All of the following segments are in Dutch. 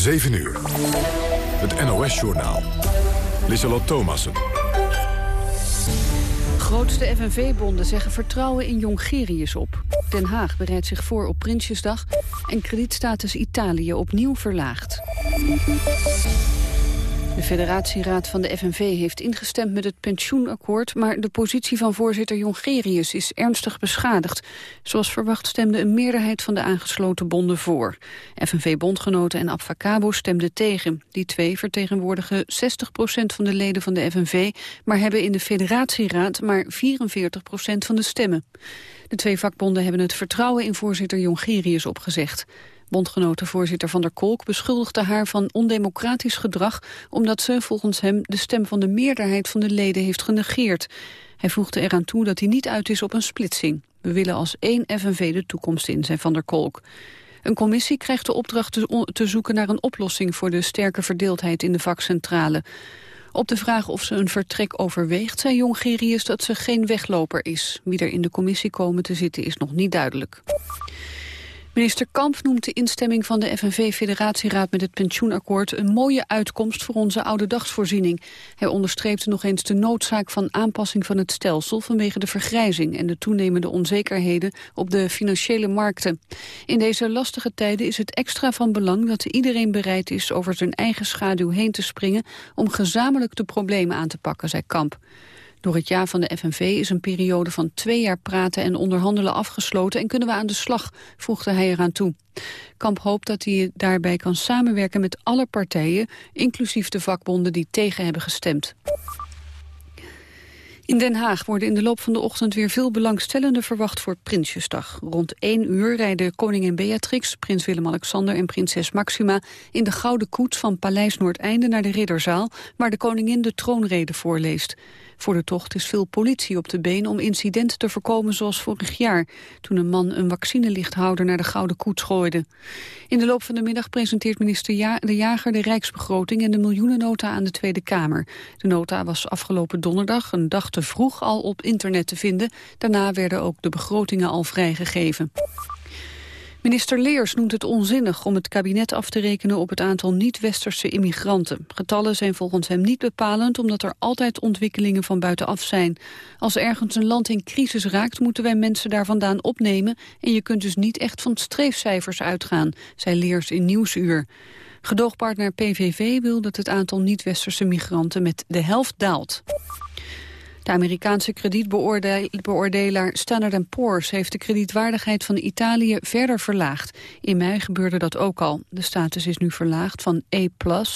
7 uur. Het NOS-journaal. Lieselot Thomassen. Grootste FNV-bonden zeggen vertrouwen in Jongerius op. Den Haag bereidt zich voor op Prinsjesdag... en kredietstatus Italië opnieuw verlaagd. De federatieraad van de FNV heeft ingestemd met het pensioenakkoord... maar de positie van voorzitter Jongerius is ernstig beschadigd. Zoals verwacht stemde een meerderheid van de aangesloten bonden voor. FNV-bondgenoten en Abfacabo stemden tegen. Die twee vertegenwoordigen 60% van de leden van de FNV... maar hebben in de federatieraad maar 44% van de stemmen. De twee vakbonden hebben het vertrouwen in voorzitter Jongerius opgezegd. Bondgenotenvoorzitter Van der Kolk beschuldigde haar van ondemocratisch gedrag... omdat ze volgens hem de stem van de meerderheid van de leden heeft genegeerd. Hij voegde eraan toe dat hij niet uit is op een splitsing. We willen als één FNV de toekomst in, zei Van der Kolk. Een commissie krijgt de opdracht te, zoeken naar een oplossing... voor de sterke verdeeldheid in de vakcentrale. Op de vraag of ze een vertrek overweegt, zei Jongerius dat ze geen wegloper is. Wie er in de commissie komen te zitten is nog niet duidelijk. Minister Kamp noemt de instemming van de FNV-federatieraad met het pensioenakkoord een mooie uitkomst voor onze oude dagsvoorziening. Hij onderstreepte nog eens de noodzaak van aanpassing van het stelsel vanwege de vergrijzing en de toenemende onzekerheden op de financiële markten. In deze lastige tijden is het extra van belang dat iedereen bereid is over zijn eigen schaduw heen te springen om gezamenlijk de problemen aan te pakken, zei Kamp. Door het jaar van de FNV is een periode van twee jaar praten en onderhandelen afgesloten en kunnen we aan de slag, voegde hij eraan toe. Kamp hoopt dat hij daarbij kan samenwerken met alle partijen, inclusief de vakbonden die tegen hebben gestemd. In Den Haag worden in de loop van de ochtend weer veel belangstellenden verwacht voor Prinsjesdag. Rond 1 uur rijden koningin Beatrix, prins Willem-Alexander en prinses Maxima in de gouden koets van Paleis Noordeinde naar de Ridderzaal, waar de koningin de troonrede voorleest. Voor de tocht is veel politie op de been om incidenten te voorkomen zoals vorig jaar, toen een man een vaccinelichthouder naar de Gouden Koets gooide. In de loop van de middag presenteert minister De Jager de Rijksbegroting en de miljoenennota aan de Tweede Kamer. De nota was afgelopen donderdag, een dag te vroeg, al op internet te vinden. Daarna werden ook de begrotingen al vrijgegeven. Minister Leers noemt het onzinnig om het kabinet af te rekenen op het aantal niet-westerse immigranten. Getallen zijn volgens hem niet bepalend omdat er altijd ontwikkelingen van buitenaf zijn. Als ergens een land in crisis raakt moeten wij mensen daar vandaan opnemen en je kunt dus niet echt van streefcijfers uitgaan, zei Leers in Nieuwsuur. Gedoogpartner PVV wil dat het aantal niet-westerse migranten met de helft daalt. De Amerikaanse kredietbeoordelaar Standard Poor's heeft de kredietwaardigheid van Italië verder verlaagd. In mei gebeurde dat ook al. De status is nu verlaagd van E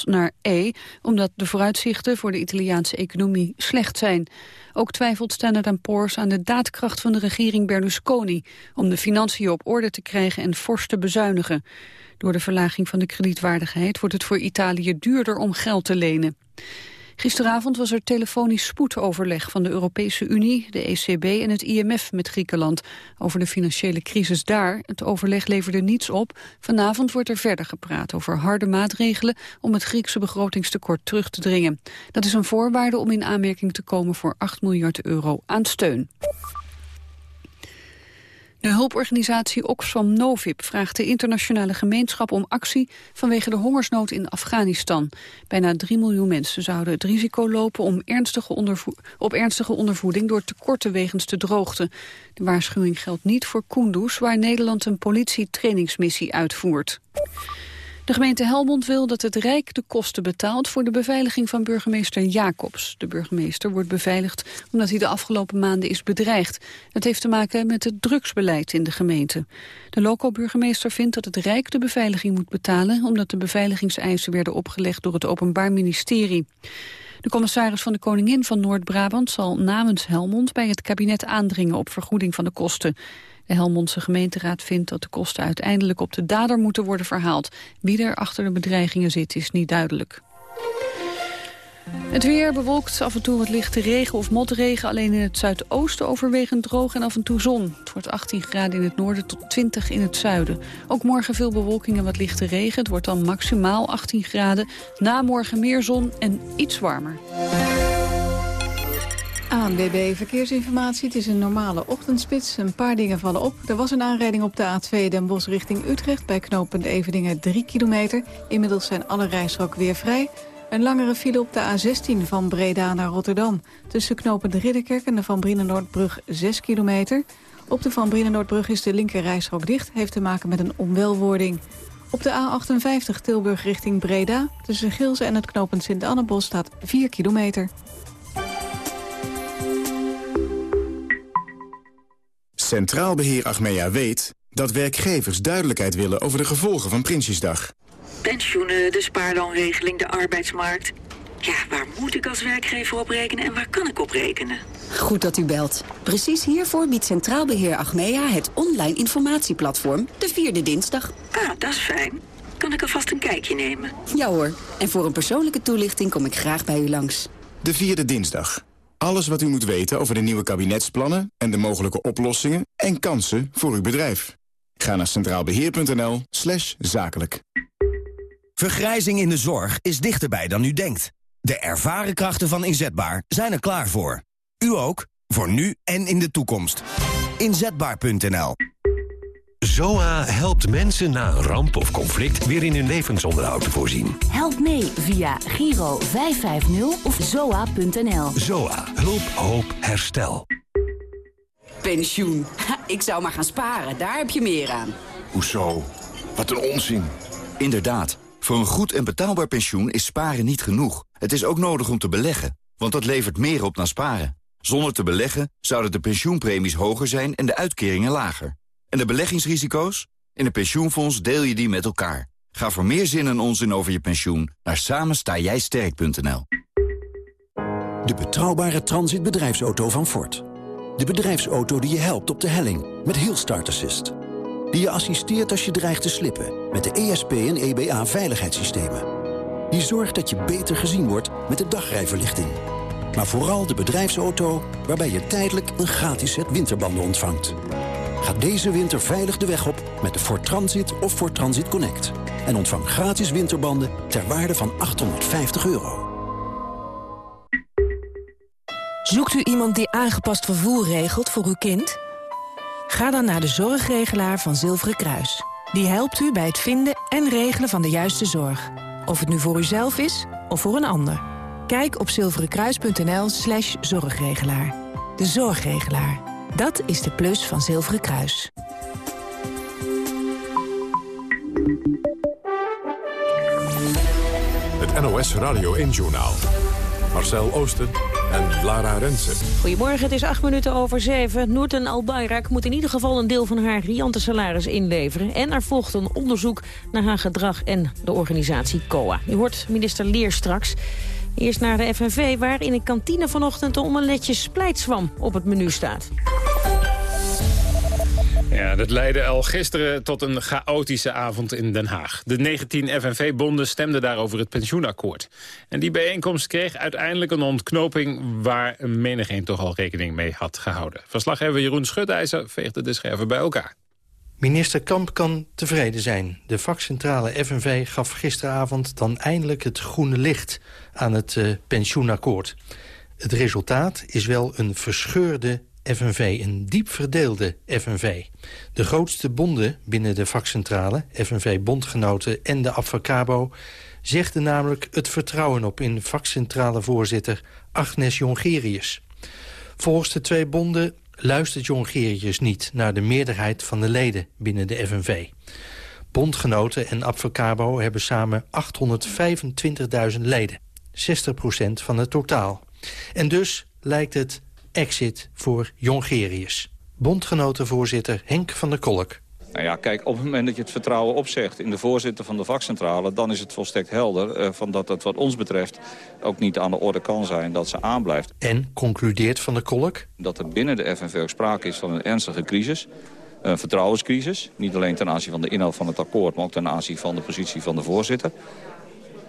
naar E, omdat de vooruitzichten voor de Italiaanse economie slecht zijn. Ook twijfelt Standard Poor's aan de daadkracht van de regering Berlusconi om de financiën op orde te krijgen en fors te bezuinigen. Door de verlaging van de kredietwaardigheid wordt het voor Italië duurder om geld te lenen. Gisteravond was er telefonisch spoedoverleg van de Europese Unie, de ECB en het IMF met Griekenland over de financiële crisis daar. Het overleg leverde niets op. Vanavond wordt er verder gepraat over harde maatregelen om het Griekse begrotingstekort terug te dringen. Dat is een voorwaarde om in aanmerking te komen voor 8 miljard euro aan steun. De hulporganisatie Oxfam Novib vraagt de internationale gemeenschap om actie vanwege de hongersnood in Afghanistan. Bijna 3 miljoen mensen zouden het risico lopen om ernstige op ernstige ondervoeding door tekorten wegens de droogte. De waarschuwing geldt niet voor Kunduz, waar Nederland een politietrainingsmissie uitvoert. De gemeente Helmond wil dat het Rijk de kosten betaalt voor de beveiliging van burgemeester Jacobs. De burgemeester wordt beveiligd omdat hij de afgelopen maanden is bedreigd. Dat heeft te maken met het drugsbeleid in de gemeente. De loco-burgemeester vindt dat het Rijk de beveiliging moet betalen omdat de beveiligingseisen werden opgelegd door het Openbaar Ministerie. De commissaris van de Koningin van Noord-Brabant zal namens Helmond bij het kabinet aandringen op vergoeding van de kosten. De Helmondse gemeenteraad vindt dat de kosten uiteindelijk op de dader moeten worden verhaald. Wie er achter de bedreigingen zit is niet duidelijk. Het weer bewolkt, af en toe wat lichte regen of motregen. Alleen in het zuidoosten overwegend droog en af en toe zon. Het wordt 18 graden in het noorden tot 20 in het zuiden. Ook morgen veel bewolking en wat lichte regen. Het wordt dan maximaal 18 graden. Na morgen meer zon en iets warmer. ANWB Verkeersinformatie. Het is een normale ochtendspits. Een paar dingen vallen op. Er was een aanrijding op de A2 Den Bosch richting Utrecht... bij knooppunt Eveningen 3 kilometer. Inmiddels zijn alle rijstroken weer vrij. Een langere file op de A16 van Breda naar Rotterdam. Tussen knooppunt Ridderkerk en de Van Brienenoordbrug 6 kilometer. Op de Van Brienenoordbrug is de linker rijstrook dicht. Heeft te maken met een onwelwording. Op de A58 Tilburg richting Breda. Tussen Gilze en het knooppunt Sint-Annebos staat 4 kilometer. Centraal Beheer Achmea weet dat werkgevers duidelijkheid willen over de gevolgen van Prinsjesdag. Pensioenen, de spaarloonregeling, de arbeidsmarkt. Ja, waar moet ik als werkgever op rekenen en waar kan ik op rekenen? Goed dat u belt. Precies hiervoor biedt Centraal Beheer Achmea het online informatieplatform de vierde dinsdag. Ah, dat is fijn. Kan ik alvast een kijkje nemen? Ja hoor. En voor een persoonlijke toelichting kom ik graag bij u langs. De vierde dinsdag. Alles wat u moet weten over de nieuwe kabinetsplannen en de mogelijke oplossingen en kansen voor uw bedrijf. Ga naar centraalbeheer.nl slash zakelijk. Vergrijzing in de zorg is dichterbij dan u denkt. De ervaren krachten van Inzetbaar zijn er klaar voor. U ook, voor nu en in de toekomst. Inzetbaar.nl ZOA helpt mensen na een ramp of conflict weer in hun levensonderhoud te voorzien. Help mee via Giro 550 of zoa.nl. ZOA. Hulp, hoop, herstel. Pensioen. ik zou maar gaan sparen, daar heb je meer aan. Hoezo? Wat een onzin. Inderdaad, voor een goed en betaalbaar pensioen is sparen niet genoeg. Het is ook nodig om te beleggen, want dat levert meer op dan sparen. Zonder te beleggen zouden de pensioenpremies hoger zijn en de uitkeringen lager. En de beleggingsrisico's? In een pensioenfonds deel je die met elkaar. Ga voor meer zin en onzin over je pensioen naar samenstaaijsterk.nl. De betrouwbare transitbedrijfsauto van Ford. De bedrijfsauto die je helpt op de helling met heel start assist. Die je assisteert als je dreigt te slippen met de ESP en EBA veiligheidssystemen. Die zorgt dat je beter gezien wordt met de dagrijverlichting. Maar vooral de bedrijfsauto waarbij je tijdelijk een gratis set winterbanden ontvangt. Ga deze winter veilig de weg op met de Ford Transit of Ford Transit Connect. En ontvang gratis winterbanden ter waarde van 850 euro. Zoekt u iemand die aangepast vervoer regelt voor uw kind? Ga dan naar de zorgregelaar van Zilveren Kruis. Die helpt u bij het vinden en regelen van de juiste zorg. Of het nu voor uzelf is of voor een ander. Kijk op zilverenkruis.nl slash zorgregelaar. De zorgregelaar. Dat is de plus van Zilveren Kruis. Het NOS Radio 1-journaal. Marcel Oosten en Lara Rensen. Goedemorgen, het is acht minuten over zeven. Noorten Albayrak moet in ieder geval een deel van haar riante salaris inleveren. En er volgt een onderzoek naar haar gedrag en de organisatie COA. U hoort minister Leer straks. Eerst naar de FNV, waar in een kantine vanochtend een omeletje splijtswam op het menu staat. Ja, dat leidde al gisteren tot een chaotische avond in Den Haag. De 19 FNV-bonden stemden daarover het pensioenakkoord. En die bijeenkomst kreeg uiteindelijk een ontknoping... waar menigeen toch al rekening mee had gehouden. Verslaggever Jeroen Schutijzer veegde de scherven bij elkaar. Minister Kamp kan tevreden zijn. De vakcentrale FNV gaf gisteravond dan eindelijk het groene licht aan het uh, pensioenakkoord. Het resultaat is wel een verscheurde FNV, een diep verdeelde FNV. De grootste bonden binnen de vakcentrale, FNV-bondgenoten en de Avacabo... zegden namelijk het vertrouwen op in vakcentrale voorzitter Agnes Jongerius. Volgens de twee bonden luistert Jongerius niet naar de meerderheid van de leden binnen de FNV. Bondgenoten en Avacabo hebben samen 825.000 leden, 60% van het totaal. En dus lijkt het exit voor Jongerius. Bondgenotenvoorzitter Henk van der Kolk. Nou ja, kijk, op het moment dat je het vertrouwen opzegt in de voorzitter van de vakcentrale... dan is het volstrekt helder uh, van dat het wat ons betreft ook niet aan de orde kan zijn dat ze aanblijft. En concludeert van der Kolk? Dat er binnen de FNV ook sprake is van een ernstige crisis. Een vertrouwenscrisis. Niet alleen ten aanzien van de inhoud van het akkoord... maar ook ten aanzien van de positie van de voorzitter.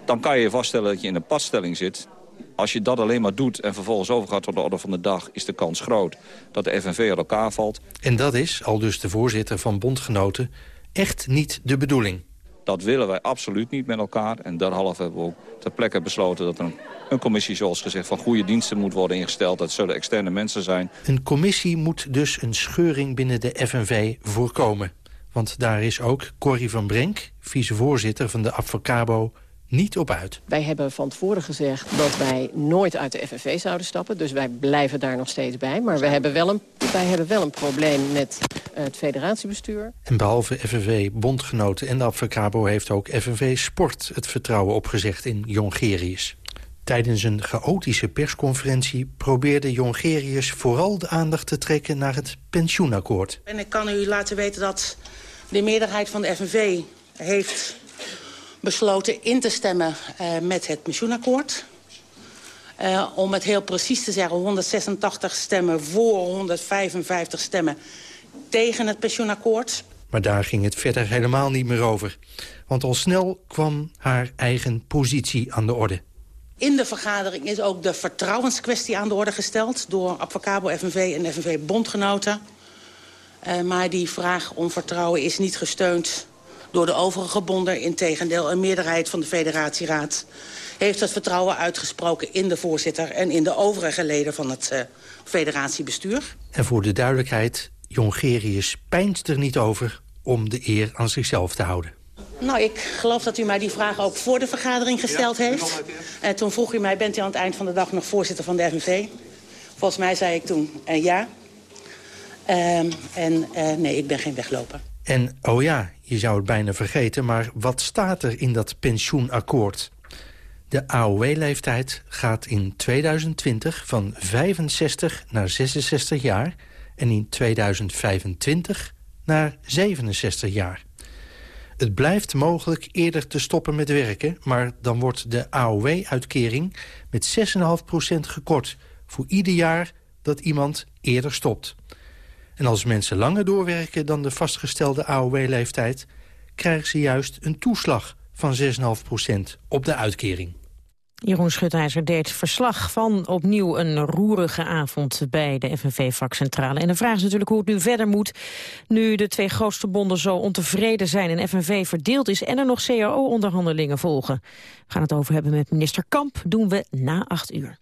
Dan kan je vaststellen dat je in een padstelling zit als je dat alleen maar doet en vervolgens overgaat tot de orde van de dag... is de kans groot dat de FNV uit elkaar valt. En dat is, al dus de voorzitter van Bondgenoten, echt niet de bedoeling. Dat willen wij absoluut niet met elkaar. En derhalve hebben we ook ter plekke besloten dat er een, een commissie, zoals gezegd, van goede diensten moet worden ingesteld. Dat zullen externe mensen zijn. Een commissie moet dus een scheuring binnen de FNV voorkomen. Want daar is ook Corrie van Brenk, vicevoorzitter van de Advocabo, niet op uit. Wij hebben van tevoren gezegd dat wij nooit uit de FNV zouden stappen. Dus wij blijven daar nog steeds bij. Maar wij hebben wel een, wij hebben wel een probleem met het federatiebestuur. En behalve FNV Bondgenoten en de Advocabo... heeft ook FNV Sport het vertrouwen opgezegd in Jongerius. Tijdens een chaotische persconferentie probeerde Jongerius vooral de aandacht te trekken naar het pensioenakkoord. En ik kan u laten weten dat de meerderheid van de FNV heeft besloten in te stemmen uh, met het pensioenakkoord. Uh, om het heel precies te zeggen, 186 stemmen voor, 155 stemmen tegen het pensioenakkoord. Maar daar ging het verder helemaal niet meer over. Want al snel kwam haar eigen positie aan de orde. In de vergadering is ook de vertrouwenskwestie aan de orde gesteld... door Advocabo FNV en FNV Bondgenoten. Uh, maar die vraag om vertrouwen is niet gesteund door de overige bonden. Integendeel, een meerderheid van de federatieraad heeft het vertrouwen uitgesproken in de voorzitter... en in de overige leden van het uh, federatiebestuur. En voor de duidelijkheid, Jongerius pijnt er niet over om de eer aan zichzelf te houden. Nou, ik geloof dat u mij die vraag ook voor de vergadering gesteld ja, heeft. En toen vroeg u mij, bent u aan het eind van de dag nog voorzitter van de FNV? Volgens mij zei ik toen uh, ja. Um, en uh, nee, ik ben geen wegloper. En oh ja, je zou het bijna vergeten, maar wat staat er in dat pensioenakkoord? De AOW-leeftijd gaat in 2020 van 65 naar 66 jaar... en in 2025 naar 67 jaar. Het blijft mogelijk eerder te stoppen met werken... maar dan wordt de AOW-uitkering met 6,5% gekort... voor ieder jaar dat iemand eerder stopt. En als mensen langer doorwerken dan de vastgestelde AOW-leeftijd... krijgen ze juist een toeslag van 6,5% op de uitkering. Jeroen Schutijzer deed verslag van opnieuw een roerige avond bij de FNV-vakcentrale. En de vraag is natuurlijk hoe het nu verder moet, nu de twee grootste bonden zo ontevreden zijn en FNV verdeeld is en er nog CAO-onderhandelingen volgen. We gaan het over hebben met minister Kamp, doen we na acht uur.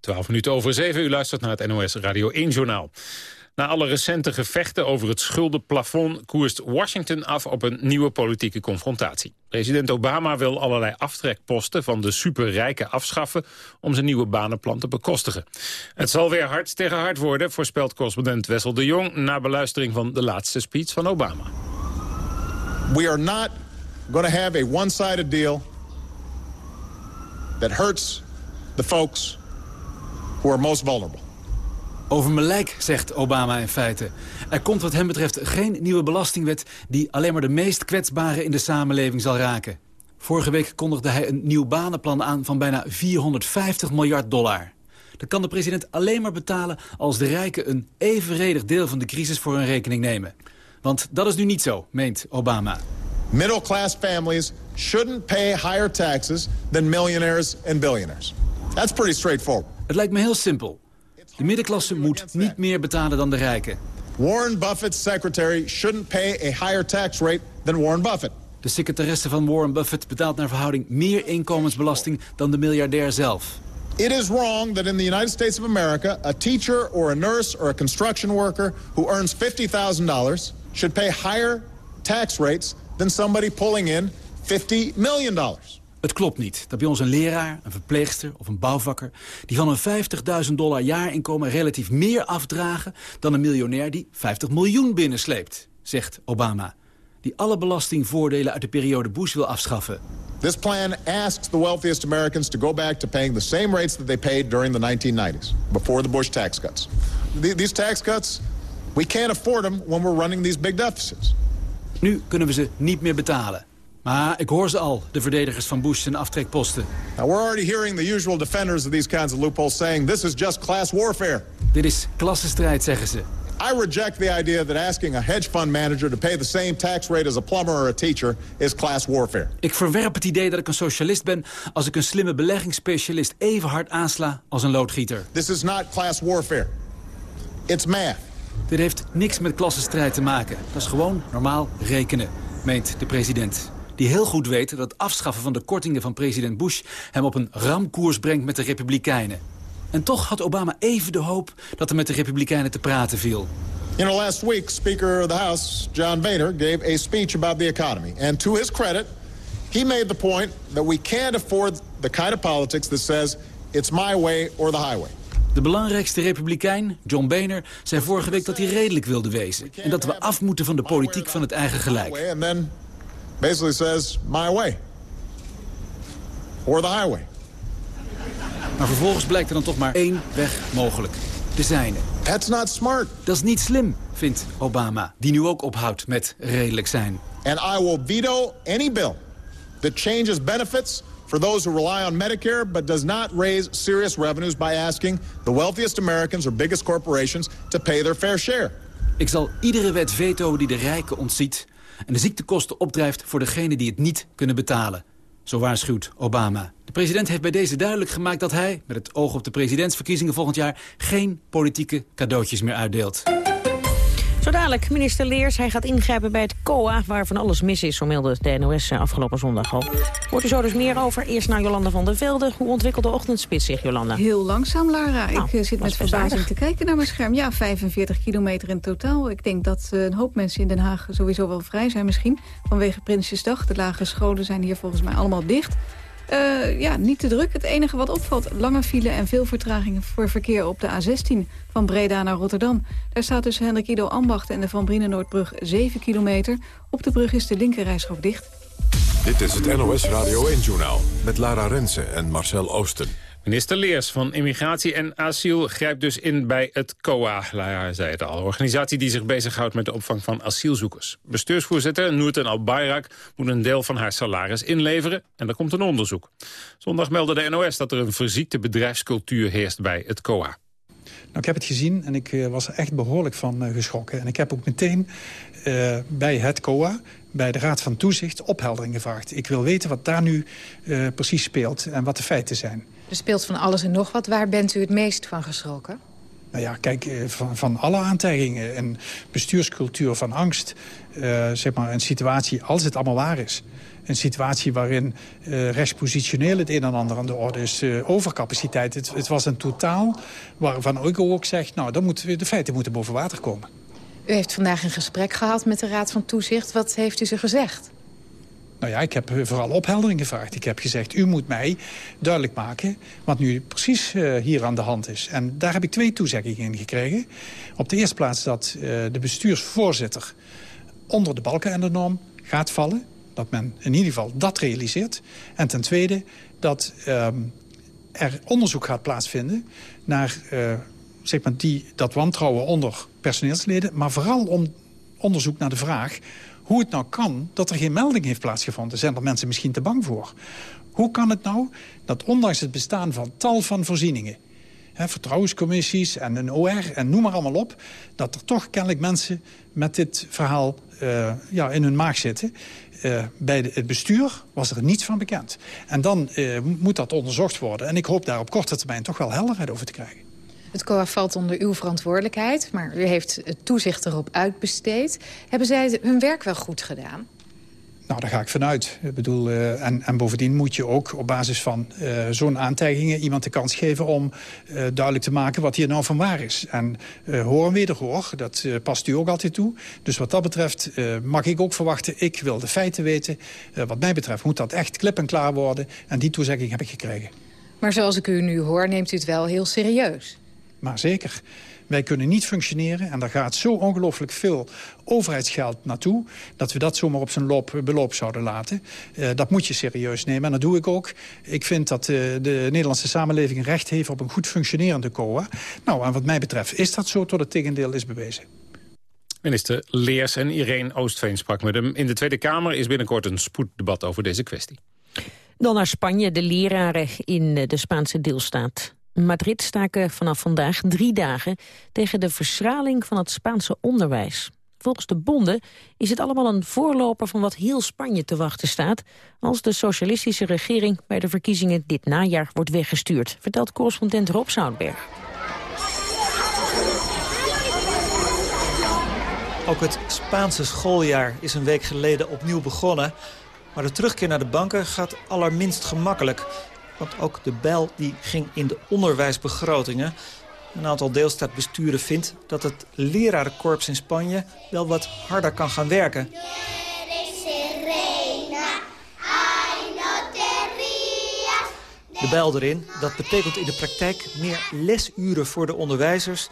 12 minuten over 7, u luistert naar het NOS Radio 1-journaal. Na alle recente gevechten over het schuldenplafond... koerst Washington af op een nieuwe politieke confrontatie. President Obama wil allerlei aftrekposten van de superrijken afschaffen... om zijn nieuwe banenplan te bekostigen. Het zal weer hard tegen hard worden, voorspelt correspondent Wessel de Jong... na beluistering van de laatste speech van Obama. We are not going to have a one-sided deal... that hurts the folks who are most vulnerable. Over mijn lijk, zegt Obama in feite. Er komt wat hem betreft geen nieuwe belastingwet... die alleen maar de meest kwetsbaren in de samenleving zal raken. Vorige week kondigde hij een nieuw banenplan aan van bijna 450 miljard dollar. Dat kan de president alleen maar betalen als de rijken een evenredig deel van de crisis voor hun rekening nemen. Want dat is nu niet zo, meent Obama. Middle class families shouldn't pay higher taxes than millionaires and billionaires. That's pretty straightforward. Het lijkt me heel simpel. De middenklasse moet niet meer betalen dan de rijken. Warren Buffett's secretary shouldn't pay a higher tax rate than Warren Buffett. De secretaresse van Warren Buffett betaalt naar verhouding meer inkomensbelasting dan de miljardair zelf. It is wrong that in the United States of America a teacher or a nurse or a construction worker who earns $50,000 should pay higher tax rates than somebody pulling in 50 million dollars. Het klopt niet dat bij ons een leraar, een verpleegster of een bouwvakker... die van een 50.000 dollar jaarinkomen relatief meer afdragen... dan een miljonair die 50 miljoen binnensleept, zegt Obama. Die alle belastingvoordelen uit de periode Bush wil afschaffen. This plan asks the wealthiest Americans to go back to paying the same rates that they paid during the 1990s, before the Bush tax cuts. These tax cuts, we can't afford them when we're running these big deficits. Nu kunnen we ze niet meer betalen. Maar ik hoor ze al, de verdedigers van Bush en aftrekposten. Now we're already hearing the usual defenders of these kinds of loopholes saying this is just class warfare. Dit is klassenstrijd, zeggen ze. I reject the idea that asking a hedge fund manager to pay the same tax rate as a plumber or a teacher is class warfare. Ik verwerp het idee dat ik een socialist ben als ik een slimme beleggingsspecialist even hard aansla als een loodgieter. This is not class warfare. It's math. Dit heeft niks met klassenstrijd te maken. Dat is gewoon normaal rekenen, meent de president. Die heel goed weet dat het afschaffen van de kortingen van president Bush... hem op een ramkoers brengt met de Republikeinen. En toch had Obama even de hoop dat er met de Republikeinen te praten viel. You know, last week, Speaker of the House, John Boehner, gave a speech about the economy. And to his credit, he made the point that we can't afford the kind of politics that says it's my way or the highway. De belangrijkste republikein, John Boehner, zei vorige week dat hij redelijk wilde wezen. En dat we af moeten van de politiek van het eigen gelijk. Basically says my way or the highway. Maar vervolgens blijkt er dan toch maar één weg mogelijk. De zijne. That's not smart. Dat is niet slim, vindt Obama. Die nu ook ophoudt met redelijk zijn. And I will veto any bill that changes benefits for those who rely on Medicare... but does not raise serious revenues by asking the wealthiest Americans or biggest corporations to pay their fair share. Ik zal iedere wet veto die de rijken ontziet... en de ziektekosten opdrijft voor degenen die het niet kunnen betalen. Zo waarschuwt Obama. De president heeft bij deze duidelijk gemaakt dat hij, met het oog op de presidentsverkiezingen volgend jaar, geen politieke cadeautjes meer uitdeelt. Zo dadelijk, minister Leers. Hij gaat ingrijpen bij het COA, waar van alles mis is, zo meldde de NOS eh, afgelopen zondag al. Hoort u zo dus meer over. Eerst naar Jolanda van der Velde. Hoe ontwikkelt de ochtendspits zich, Jolanda? Heel langzaam, Lara. Nou, ik eh, zit met verbazing aardig. te kijken naar mijn scherm. Ja, 45 kilometer in totaal. Ik denk dat eh, een hoop mensen in Den Haag sowieso wel vrij zijn misschien. Vanwege Prinsjesdag. De lagere scholen zijn hier volgens mij allemaal dicht. Eh, ja, niet te druk. Het enige wat opvalt, lange file en veel vertragingen voor verkeer op de A16 van Breda naar Rotterdam. Daar staat tussen Hendrik Ido Ambacht en de Van Brienenoordbrug 7 kilometer. Op de brug is de linkerrijstrook dicht. Dit is het NOS Radio 1-journaal met Lara Rensen en Marcel Oosten. Minister Leers van Immigratie en Asiel grijpt dus in bij het COA. Zei het al, organisatie die zich bezighoudt met de opvang van asielzoekers. Bestuursvoorzitter Noorten Al-Bayrak moet een deel van haar salaris inleveren en er komt een onderzoek. Zondag meldde de NOS dat er een verziekte bedrijfscultuur heerst bij het COA. Nou, ik heb het gezien en ik eh, was er echt behoorlijk van eh, geschrokken. En ik heb ook meteen eh, bij het COA, bij de Raad van Toezicht, opheldering gevraagd. Ik wil weten wat daar nu precies speelt en wat de feiten zijn. Er speelt van alles en nog wat. Waar bent u het meest van geschrokken? Nou ja, kijk, eh, van, van alle aantijgingen. Een bestuurscultuur van angst. eh, zeg maar een situatie, als het allemaal waar is. Een situatie waarin eh, rechtspositioneel het een en ander aan de orde is. overcapaciteit. Het, het was een totaal waarvan ik ook zeg... nou, dan moeten, de feiten moeten boven water komen. U heeft vandaag een gesprek gehad met de Raad van Toezicht. Wat heeft u ze gezegd? Nou ja, ik heb vooral opheldering gevraagd. Ik heb gezegd, u moet mij duidelijk maken wat nu precies eh, hier aan de hand is. En daar heb ik twee toezeggingen in gekregen. Op de eerste plaats dat eh, de bestuursvoorzitter onder de balken en de norm gaat vallen. Dat men in ieder geval dat realiseert. En ten tweede dat ehm, er onderzoek gaat plaatsvinden naar eh, zeg maar die, dat wantrouwen onder personeelsleden. Maar vooral om onderzoek naar de vraag hoe het nou kan dat er geen melding heeft plaatsgevonden. Zijn er mensen misschien te bang voor? Hoe kan het nou dat ondanks het bestaan van tal van voorzieningen... Hè, vertrouwenscommissies en een OR en noem maar allemaal op... dat er toch kennelijk mensen met dit verhaal eh, ja, in hun maag zitten. Eh, bij het bestuur was er niets van bekend. En dan eh, moet dat onderzocht worden. En ik hoop daar op korte termijn toch wel helderheid over te krijgen. Het COA valt onder uw verantwoordelijkheid, maar u heeft het toezicht erop uitbesteed. Hebben zij hun werk wel goed gedaan? Nou, daar ga ik vanuit. Ik bedoel, eh, en, en bovendien moet je ook op basis van eh, zo'n aantijgingen... iemand de kans geven om eh, duidelijk te maken wat hier nou van waar is. En hoor en wederhoor, dat past u ook altijd toe. Dus wat dat betreft mag ik ook verwachten... ik wil de feiten weten. Wat mij betreft moet dat echt klip en klaar worden. En die toezegging heb ik gekregen. Maar zoals ik u nu hoor, neemt u het wel heel serieus. Maar zeker. Wij kunnen niet functioneren en daar gaat zo ongelooflijk veel overheidsgeld naartoe... dat we dat zomaar op zijn loop, beloop zouden laten. Eh, dat moet je serieus nemen en dat doe ik ook. Ik vind dat eh, de Nederlandse samenleving recht heeft op een goed functionerende COA. Nou, en wat mij betreft is dat zo tot het tegendeel is bewezen. Minister Leers en Irene Oostveen sprak met hem. In de Tweede Kamer is binnenkort een spoeddebat over deze kwestie. Dan naar Spanje. De leraren in de Spaanse deelstaat Madrid staken vanaf vandaag drie dagen tegen de verschraling van het Spaanse onderwijs. Volgens de bonden is het allemaal een voorloper van wat heel Spanje te wachten staat... als de socialistische regering bij de verkiezingen dit najaar wordt weggestuurd... vertelt correspondent Rob Zoutberg. Ook het Spaanse schooljaar is een week geleden opnieuw begonnen. Maar de terugkeer naar de banken gaat allerminst gemakkelijk. Want ook de bijl die ging in de onderwijsbegrotingen. Een aantal deelstaatbesturen vindt dat het lerarenkorps in Spanje wel wat harder kan gaan werken. De bijl erin, dat betekent in de praktijk meer lesuren voor de onderwijzers...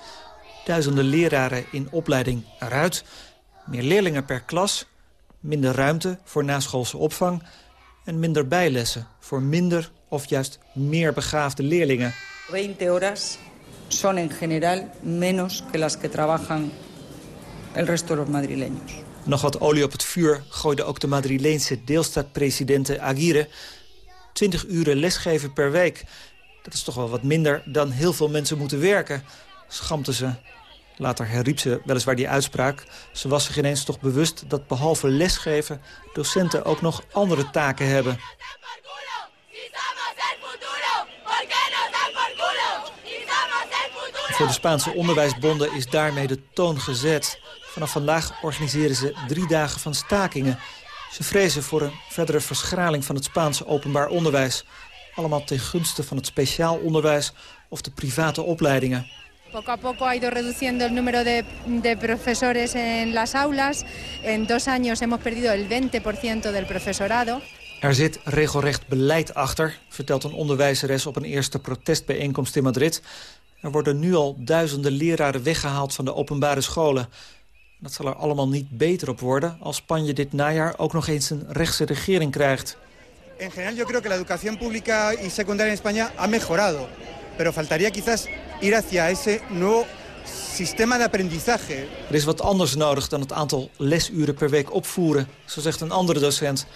duizenden leraren in opleiding eruit, meer leerlingen per klas... minder ruimte voor naschoolse opvang... en minder bijlessen voor minder of juist meer begaafde leerlingen. 20 horas son en general menos que las que trabajan el resto de los madrileños. Nog wat olie op het vuur gooide ook de Madrileense deelstaatpresidente Aguirre... 20 uren lesgeven per week. Dat is toch wel wat minder dan heel veel mensen moeten werken, schampte ze. Later herriep ze weliswaar die uitspraak. Ze was zich ineens toch bewust dat behalve lesgeven... docenten ook nog andere taken hebben. Voor de Spaanse onderwijsbonden is daarmee de toon gezet. Vanaf vandaag organiseren ze drie dagen van stakingen. Ze vrezen voor een verdere verschraling van het Spaanse openbaar onderwijs. Allemaal ten gunste van het speciaal onderwijs of de private opleidingen. Poco a poco ha ido reduciendo el número de, de profesores en las aulas. En dos años hemos perdido el 20% del profesorado. Er zit regelrecht beleid achter, vertelt een onderwijzeres op een eerste protestbijeenkomst in Madrid. Er worden nu al duizenden leraren weggehaald van de openbare scholen. Dat zal er allemaal niet beter op worden als Spanje dit najaar ook nog eens een rechtse regering krijgt. En general yo creo que la educación pública y secundaria en España ha mejorado, pero faltaría quizás ir hacia ese nuevo sistema de aprendizaje. Er is wat anders nodig dan het aantal lesuren per week opvoeren, zo zegt een andere docent.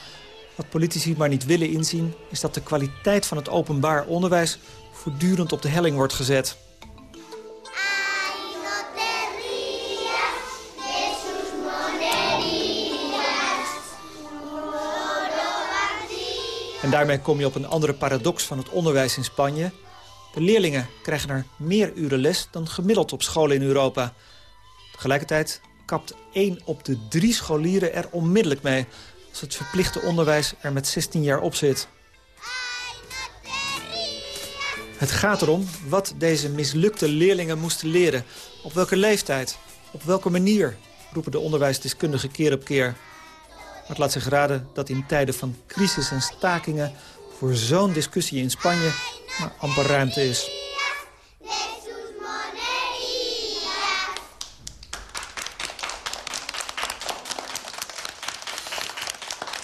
Wat politici maar niet willen inzien, is dat de kwaliteit van het openbaar onderwijs voortdurend op de helling wordt gezet. En daarmee kom je op een andere paradox van het onderwijs in Spanje. De leerlingen krijgen er meer uren les dan gemiddeld op scholen in Europa. Tegelijkertijd kapt één op de drie scholieren er onmiddellijk mee... als het verplichte onderwijs er met 16 jaar op zit. Het gaat erom wat deze mislukte leerlingen moesten leren. Op welke leeftijd, op welke manier, roepen de onderwijsdeskundigen keer op keer. Maar het laat zich raden dat in tijden van crisis en stakingen... voor zo'n discussie in Spanje maar amper ruimte is.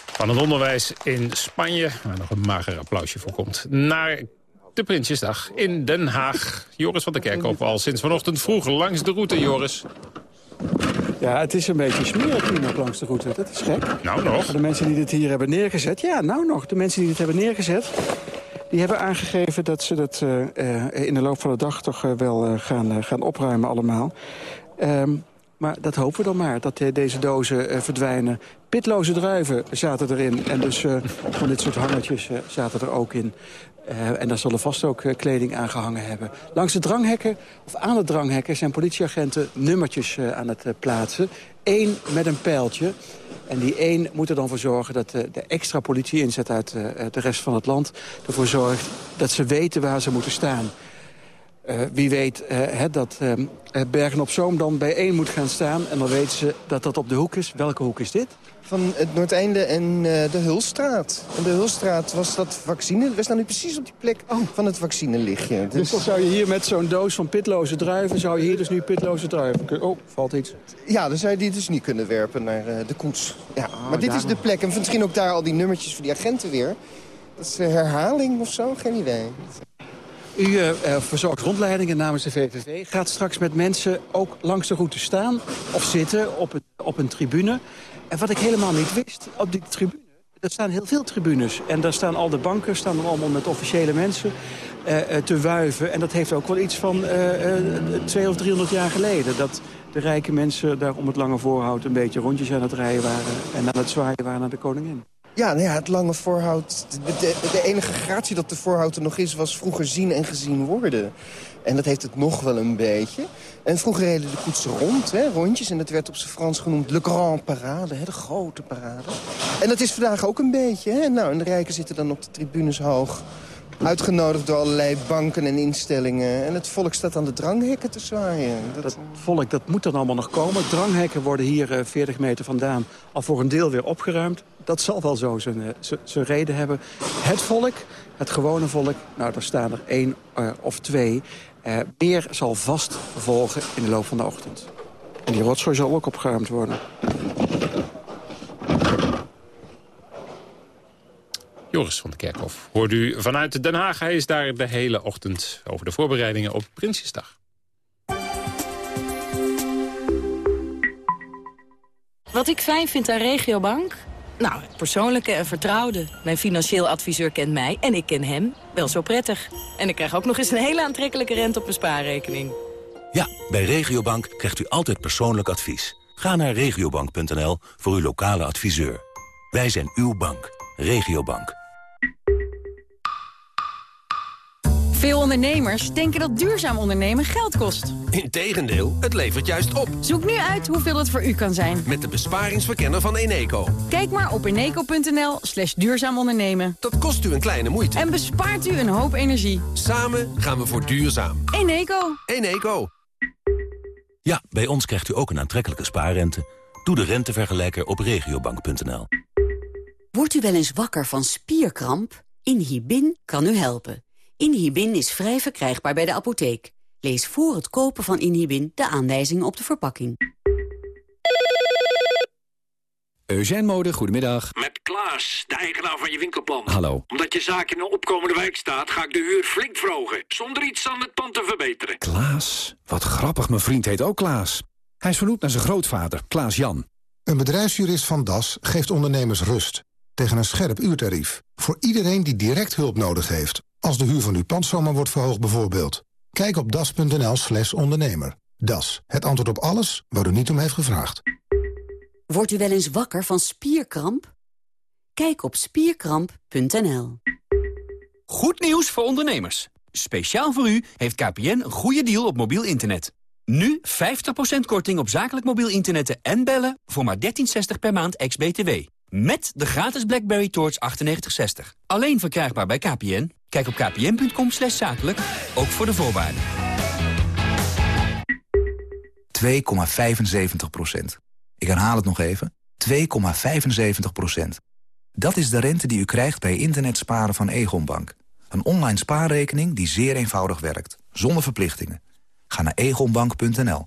Van het onderwijs in Spanje, waar nog een mager applausje voor komt. Naar de Prinsjesdag in Den Haag. Joris van der Kerkhof al sinds vanochtend vroeg langs de route, Joris. Ja, het is een beetje smerig hier nog langs de route. Dat is gek. Nou nog. De mensen die dit hier hebben neergezet... Ja, nou nog. De mensen die dit hebben neergezet... die hebben aangegeven dat ze dat uh, uh, in de loop van de dag toch uh, wel gaan, gaan opruimen allemaal. Um, maar dat hopen we dan maar, dat deze dozen verdwijnen. Pitloze druiven zaten erin. En dus van dit soort hangertjes zaten er ook in. En daar zullen vast ook kleding aan gehangen hebben. Langs de dranghekken, of aan de dranghekken... zijn politieagenten nummertjes aan het plaatsen. Eén met een pijltje. En die één moet er dan voor zorgen dat de extra politie-inzet uit de rest van het land... ervoor zorgt dat ze weten waar ze moeten staan. Wie weet dat Bergen op Zoom dan bij één moet gaan staan... en dan weten ze dat dat op de hoek is. Welke hoek is dit? van het Noordeinde en uh, de Hulstraat. En de Hulstraat was dat vaccine. We staan nu precies op die plek oh. van het vaccinelichtje. Dus, dus zou je hier met zo'n doos van pitloze druiven... zou je hier dus nu pitloze druiven kunnen... Oh, valt iets. Ja, dan zou je die dus niet kunnen werpen naar uh, de koets. Ja, oh, maar dit daarom. is de plek. En misschien ook daar al die nummertjes voor die agenten weer. Dat is herhaling of zo, geen idee. U uh, rondleidingen namens de VVV. Gaat straks met mensen ook langs de route staan of zitten op, het, op een tribune. En wat ik helemaal niet wist, op die tribune... er staan heel veel tribunes. En daar staan al de banken staan er allemaal met officiële mensen uh, te wuiven. En dat heeft ook wel iets van uh, 200 of 300 jaar geleden. Dat de rijke mensen daar om het lange voorhoud... een beetje rondjes aan het rijden waren... en aan het zwaaien waren naar de koningin. Ja, nou ja, het lange voorhout. De, enige gratie dat de voorhout er nog is, was vroeger zien en gezien worden. En dat heeft het nog wel een beetje. En vroeger reden de koetsen rond, hè, rondjes. En dat werd op zijn Frans genoemd Le Grand Parade, hè, de grote parade. En dat is vandaag ook een beetje. Hè. Nou, en de rijken zitten dan op de tribunes hoog. Uitgenodigd door allerlei banken en instellingen. En het volk staat aan de dranghekken te zwaaien. Dat, volk dat moet dan allemaal nog komen. Dranghekken worden hier 40 eh, meter vandaan al voor een deel weer opgeruimd. Dat zal wel zo zijn, zijn reden hebben. Het volk, het gewone volk, nou daar staan er één uh, of twee. meer zal vast volgen in de loop van de ochtend. En die rotzooi zal ook opgeruimd worden. Joris van de Kerkhof hoort u vanuit Den Haag. Hij is daar de hele ochtend over de voorbereidingen op Prinsjesdag. Wat ik fijn vind aan Regiobank? Nou, persoonlijke en vertrouwde. Mijn financieel adviseur kent mij en ik ken hem wel zo prettig. En ik krijg ook nog eens een hele aantrekkelijke rente op mijn spaarrekening. Ja, bij Regiobank krijgt u altijd persoonlijk advies. Ga naar regiobank.nl voor uw lokale adviseur. Wij zijn uw bank. Regiobank. Veel ondernemers denken dat duurzaam ondernemen geld kost. Integendeel, het levert juist op. Zoek nu uit hoeveel het voor u kan zijn. Met de besparingsverkenner van Eneco. Kijk maar op eneco.nl slash duurzaam ondernemen. Dat kost u een kleine moeite. En bespaart u een hoop energie. Samen gaan we voor duurzaam. Eneco. Eneco. Ja, bij ons krijgt u ook een aantrekkelijke spaarrente. Doe de rentevergelijker op regiobank.nl. Wordt u wel eens wakker van spierkramp? Inhibin kan u helpen. Inhibin is vrij verkrijgbaar bij de apotheek. Lees voor het kopen van Inhibin de aanwijzingen op de verpakking. Eugène Mode, goedemiddag. Met Klaas, de eigenaar van je winkelplan. Hallo. Omdat je zaak in een opkomende wijk staat, ga ik de huur flink verhogen. Zonder iets aan het pand te verbeteren. Klaas? Wat grappig, mijn vriend heet ook Klaas. Hij is vernoemd naar zijn grootvader, Klaas Jan. Een bedrijfsjurist van Das geeft ondernemers rust. Tegen een scherp uurtarief. Voor iedereen die direct hulp nodig heeft. Als de huur van uw pand zomaar wordt verhoogd bijvoorbeeld. Kijk op das.nl slash ondernemer. Das, het antwoord op alles waar u niet om heeft gevraagd. Wordt u wel eens wakker van spierkramp? Kijk op spierkramp.nl. Goed nieuws voor ondernemers. Speciaal voor u heeft KPN een goede deal op mobiel internet. Nu 50% korting op zakelijk mobiel internet en bellen voor maar 13,60 per maand ex-BTW. Met de gratis BlackBerry Torch 9860. Alleen verkrijgbaar bij KPN. Kijk op kpn.com slash zakelijk, ook voor de voorwaarden. 2,75% Ik herhaal het nog even. 2,75% Dat is de rente die u krijgt bij internetsparen van Egonbank. Een online spaarrekening die zeer eenvoudig werkt, zonder verplichtingen. Ga naar egonbank.nl.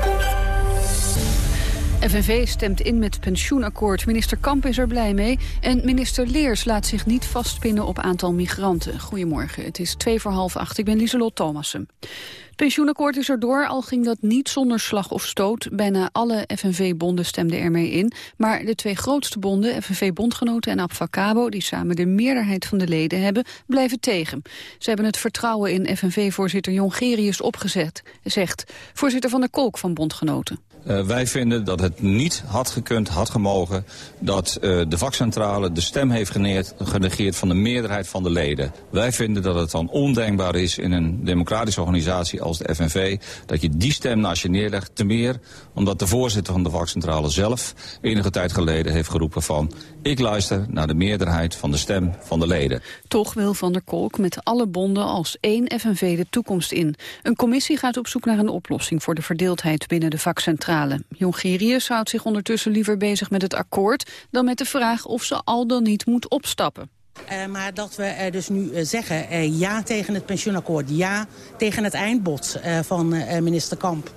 FNV stemt in met pensioenakkoord. Minister Kamp is er blij mee. En minister Leers laat zich niet vastpinnen op aantal migranten. Goedemorgen, het is twee voor half acht. Ik ben Lieselot Thomassen. Het pensioenakkoord is erdoor, al ging dat niet zonder slag of stoot. Bijna alle FNV-bonden stemden ermee in. Maar de twee grootste bonden, FNV-bondgenoten en Abfacabo... die samen de meerderheid van de leden hebben, blijven tegen. Ze hebben het vertrouwen in FNV-voorzitter Jongerius opgezet, zegt voorzitter van de Kolk van Bondgenoten. Uh, wij vinden dat het niet had gekund, had gemogen... dat uh, de vakcentrale de stem heeft geneerd, genegeerd van de meerderheid van de leden. Wij vinden dat het dan ondenkbaar is in een democratische organisatie als de FNV... dat je die stem naast je neerlegt, te meer omdat de voorzitter van de vakcentrale zelf... enige tijd geleden heeft geroepen van... ik luister naar de meerderheid van de stem van de leden. Toch wil Van der Kolk met alle bonden als één FNV de toekomst in. Een commissie gaat op zoek naar een oplossing voor de verdeeldheid binnen de vakcentrale centrale. Jongerius houdt zich ondertussen liever bezig met het akkoord... dan met de vraag of ze al dan niet moet opstappen. Uh, maar dat we uh, dus nu uh, zeggen ja tegen het pensioenakkoord... ja tegen het eindbod van minister Kamp...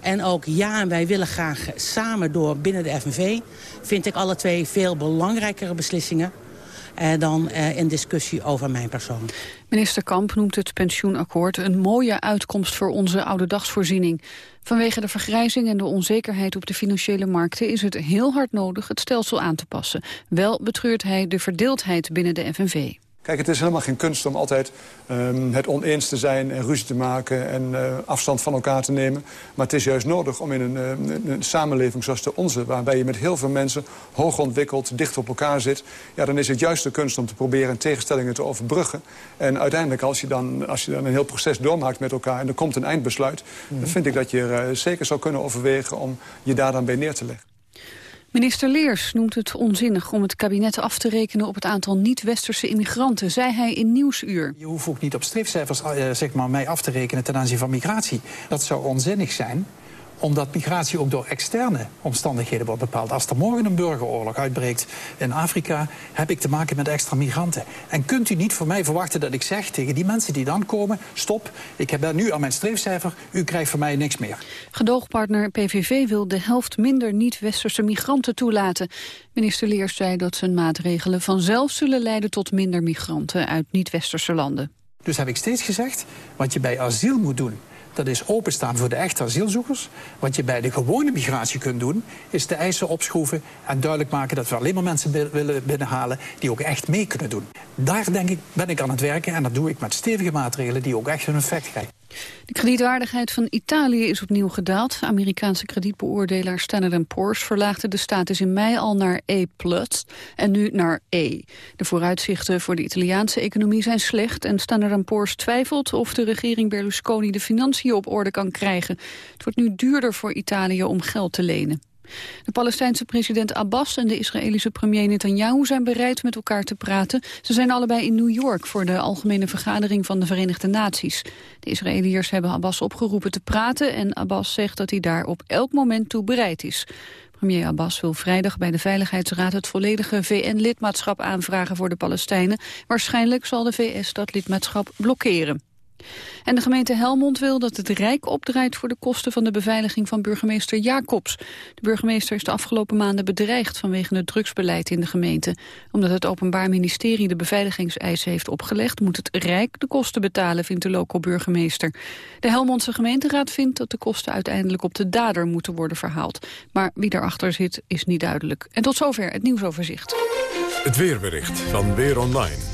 En ook ja, en wij willen graag samen door binnen de FNV... vind ik alle twee veel belangrijkere beslissingen eh, dan eh, een discussie over mijn persoon. Minister Kamp noemt het pensioenakkoord een mooie uitkomst voor onze ouderdagsvoorziening. Vanwege de vergrijzing en de onzekerheid op de financiële markten is het heel hard nodig het stelsel aan te passen. Wel betreurt hij de verdeeldheid binnen de FNV. Kijk, het is helemaal geen kunst om altijd um, het oneens te zijn en ruzie te maken en uh, afstand van elkaar te nemen. Maar het is juist nodig om in een, een, een, samenleving zoals de onze, waarbij je met heel veel mensen hoog ontwikkeld, dicht op elkaar zit. Ja, dan is het juist de kunst om te proberen tegenstellingen te overbruggen. En uiteindelijk, als je dan, als je dan een heel proces doormaakt met elkaar en er komt een eindbesluit, dan vind ik dat je er uh, zeker zou kunnen overwegen om je daar dan bij neer te leggen. Minister Leers noemt het onzinnig om het kabinet af te rekenen op het aantal niet-westerse immigranten, zei hij in Nieuwsuur. Je hoeft ook niet op streefcijfers uh, zeg maar, mij af te rekenen ten aanzien van migratie. Dat zou onzinnig zijn omdat migratie ook door externe omstandigheden wordt bepaald. Als er morgen een burgeroorlog uitbreekt in Afrika... heb ik te maken met extra migranten. En kunt u niet voor mij verwachten dat ik zeg tegen die mensen die dan komen... stop, ik heb nu aan mijn streefcijfer, u krijgt van mij niks meer. Gedoogpartner PVV wil de helft minder niet-westerse migranten toelaten. Minister Leers zei dat zijn maatregelen vanzelf zullen leiden... tot minder migranten uit niet-westerse landen. Dus heb ik steeds gezegd, wat je bij asiel moet doen dat is openstaan voor de echte asielzoekers. Wat je bij de gewone migratie kunt doen, is de eisen opschroeven... en duidelijk maken dat we alleen maar mensen willen binnenhalen... die ook echt mee kunnen doen. Daar denk ik, ben ik aan het werken en dat doe ik met stevige maatregelen... die ook echt hun effect krijgen. De kredietwaardigheid van Italië is opnieuw gedaald. Amerikaanse kredietbeoordelaar Standard Poor's verlaagde de status in mei al naar E+, en nu naar E. De vooruitzichten voor de Italiaanse economie zijn slecht... en Standard Poor's twijfelt of de regering Berlusconi de financiën op orde kan krijgen. Het wordt nu duurder voor Italië om geld te lenen. De Palestijnse president Abbas en de Israëlische premier Netanyahu zijn bereid met elkaar te praten. Ze zijn allebei in New York voor de algemene vergadering van de Verenigde Naties. De Israëliërs hebben Abbas opgeroepen te praten en Abbas zegt dat hij daar op elk moment toe bereid is. Premier Abbas wil vrijdag bij de Veiligheidsraad het volledige VN-lidmaatschap aanvragen voor de Palestijnen. Waarschijnlijk zal de VS dat lidmaatschap blokkeren. En de gemeente Helmond wil dat het Rijk opdraait voor de kosten van de beveiliging van burgemeester Jacobs. De burgemeester is de afgelopen maanden bedreigd vanwege het drugsbeleid in de gemeente. Omdat het Openbaar Ministerie de beveiligingseisen heeft opgelegd, moet het Rijk de kosten betalen, vindt de local burgemeester. De Helmondse gemeenteraad vindt dat de kosten uiteindelijk op de dader moeten worden verhaald. Maar wie daarachter zit, is niet duidelijk. En tot zover het nieuwsoverzicht. Het weerbericht van Weer Online.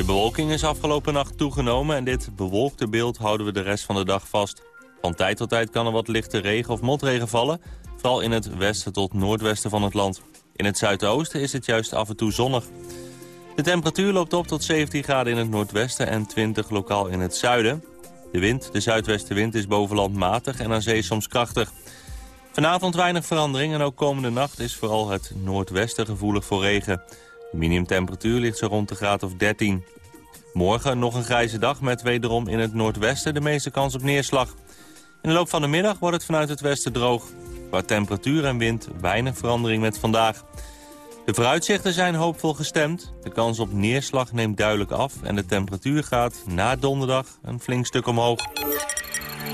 De bewolking is afgelopen nacht toegenomen en dit bewolkte beeld houden we de rest van de dag vast. Van tijd tot tijd kan er wat lichte regen of motregen vallen, vooral in het westen tot noordwesten van het land. In het zuidoosten is het juist af en toe zonnig. De temperatuur loopt op tot 17 graden in het noordwesten en 20 lokaal in het zuiden. De wind, de zuidwestenwind, is bovenland matig en aan zee soms krachtig. Vanavond weinig verandering en ook komende nacht is vooral het noordwesten gevoelig voor regen. De minimumtemperatuur ligt zo rond de graad of 13. Morgen nog een grijze dag met wederom in het noordwesten de meeste kans op neerslag. In de loop van de middag wordt het vanuit het westen droog. Qua temperatuur en wind weinig verandering met vandaag. De vooruitzichten zijn hoopvol gestemd. De kans op neerslag neemt duidelijk af en de temperatuur gaat na donderdag een flink stuk omhoog.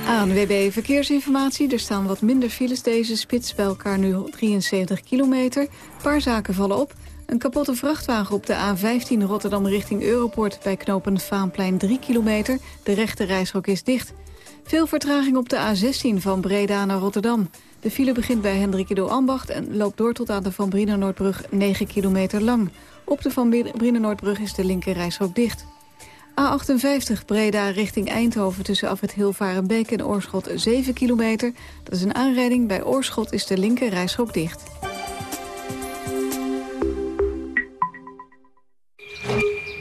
ANWB Verkeersinformatie. Er staan wat minder files deze spits bij elkaar nu 73 kilometer. Een paar zaken vallen op. Een kapotte vrachtwagen op de A15 Rotterdam richting Europort... bij knooppunt Vaanplein 3 kilometer. De rechte reishok is dicht. Veel vertraging op de A16 van Breda naar Rotterdam. De file begint bij Hendrikido Ambacht en loopt door tot aan de Van Brienenoordbrug 9 kilometer lang. Op de Van Brienenoordbrug is de linker reishok dicht. A58 Breda richting Eindhoven tussen af het Hilvarenbeek en Oorschot 7 kilometer. Dat is een aanrijding. Bij Oorschot is de linker reishok dicht.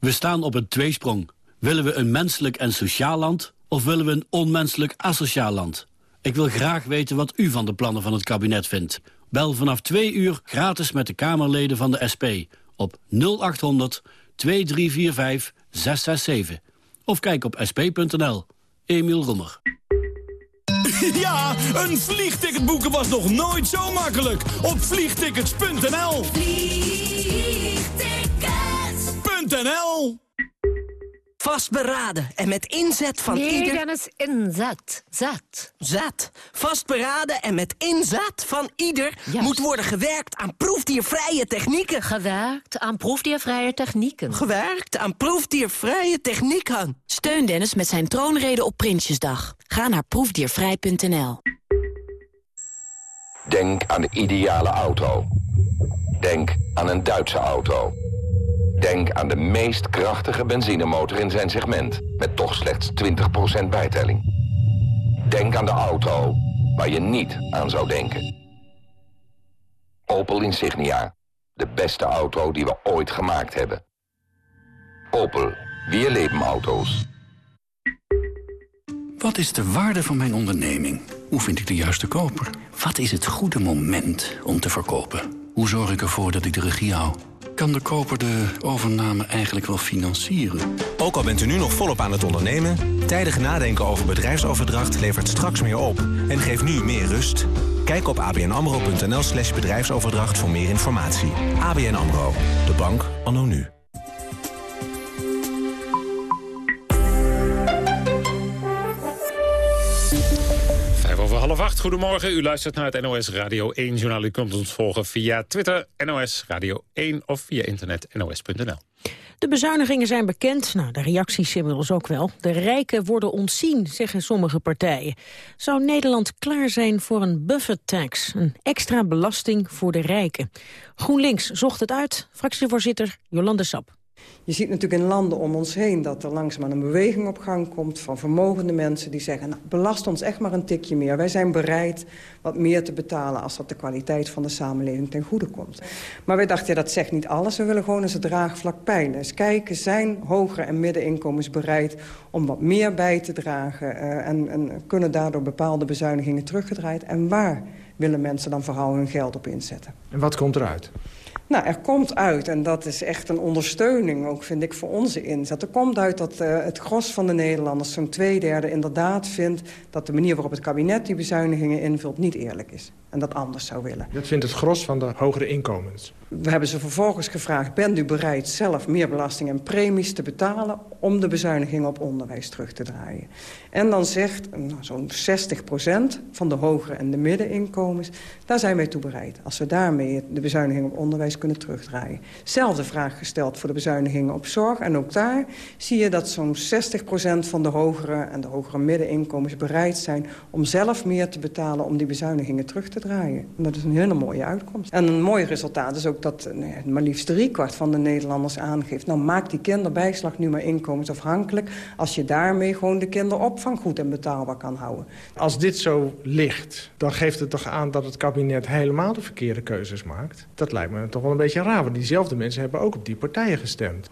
We staan op een tweesprong. Willen we een menselijk en sociaal land... of willen we een onmenselijk asociaal land? Ik wil graag weten wat u van de plannen van het kabinet vindt. Bel vanaf twee uur gratis met de Kamerleden van de SP... op 0800 2345 667. Of kijk op sp.nl. Emiel Roemer. Ja, een vliegticket boeken was nog nooit zo makkelijk. Op vliegtickets.nl Vastberaden en met inzet van nee, ieder... Dennis, inzet. Zet. Zet. Vastberaden en met inzet van ieder... moet worden gewerkt aan proefdiervrije technieken. Gewerkt aan proefdiervrije technieken. Gewerkt aan proefdiervrije technieken. Steun Dennis met zijn troonrede op Prinsjesdag. Ga naar proefdiervrij.nl. Denk aan de ideale auto. Denk aan een Duitse auto. Denk aan de meest krachtige benzinemotor in zijn segment... met toch slechts 20% bijtelling. Denk aan de auto waar je niet aan zou denken. Opel Insignia. De beste auto die we ooit gemaakt hebben. Opel. Weer leven auto's. Wat is de waarde van mijn onderneming? Hoe vind ik de juiste koper? Wat is het goede moment om te verkopen? Hoe zorg ik ervoor dat ik de regie hou? Kan de koper de overname eigenlijk wel financieren? Ook al bent u nu nog volop aan het ondernemen... tijdig nadenken over bedrijfsoverdracht levert straks meer op... en geeft nu meer rust. Kijk op abnamro.nl slash bedrijfsoverdracht voor meer informatie. ABN AMRO, de bank anno nu. Half goedemorgen. U luistert naar het NOS Radio 1 journaal. U kunt ons volgen via Twitter, NOS Radio 1 of via internet nos.nl. De bezuinigingen zijn bekend, nou, de reacties inmiddels ook wel. De rijken worden ontzien, zeggen sommige partijen. Zou Nederland klaar zijn voor een buffer tax, een extra belasting voor de rijken? GroenLinks zocht het uit, fractievoorzitter Jolande Sap. Je ziet natuurlijk in landen om ons heen dat er langzaam een beweging op gang komt... van vermogende mensen die zeggen, nou, belast ons echt maar een tikje meer. Wij zijn bereid wat meer te betalen als dat de kwaliteit van de samenleving ten goede komt. Maar wij dachten, dat zegt niet alles. We willen gewoon eens het draagvlak peilen. Eens kijken, zijn hogere en middeninkomens bereid om wat meer bij te dragen... Uh, en, en kunnen daardoor bepaalde bezuinigingen teruggedraaid? En waar willen mensen dan vooral hun geld op inzetten? En wat komt eruit? Nou, er komt uit, en dat is echt een ondersteuning ook, vind ik, voor onze inzet. Er komt uit dat uh, het gros van de Nederlanders, zo'n twee derde, inderdaad vindt... dat de manier waarop het kabinet die bezuinigingen invult niet eerlijk is. En dat anders zou willen. Dat vindt het gros van de hogere inkomens? We hebben ze vervolgens gevraagd... bent u bereid zelf meer belasting en premies te betalen... om de bezuinigingen op onderwijs terug te draaien? En dan zegt nou, zo'n 60% van de hogere en de middeninkomens... daar zijn wij toe bereid. Als we daarmee de bezuinigingen op onderwijs kunnen terugdraaien. Zelfde vraag gesteld voor de bezuinigingen op zorg. En ook daar zie je dat zo'n 60% van de hogere en de hogere middeninkomens... bereid zijn om zelf meer te betalen om die bezuinigingen terug te draaien. En dat is een hele mooie uitkomst. En een mooi resultaat is ook dat nee, maar liefst driekwart van de Nederlanders aangeeft... nou maak die kinderbijslag nu maar inkomensafhankelijk... als je daarmee gewoon de kinderopvang goed en betaalbaar kan houden. Als dit zo ligt, dan geeft het toch aan dat het kabinet helemaal de verkeerde keuzes maakt? Dat lijkt me toch wel een beetje raar, want diezelfde mensen hebben ook op die partijen gestemd.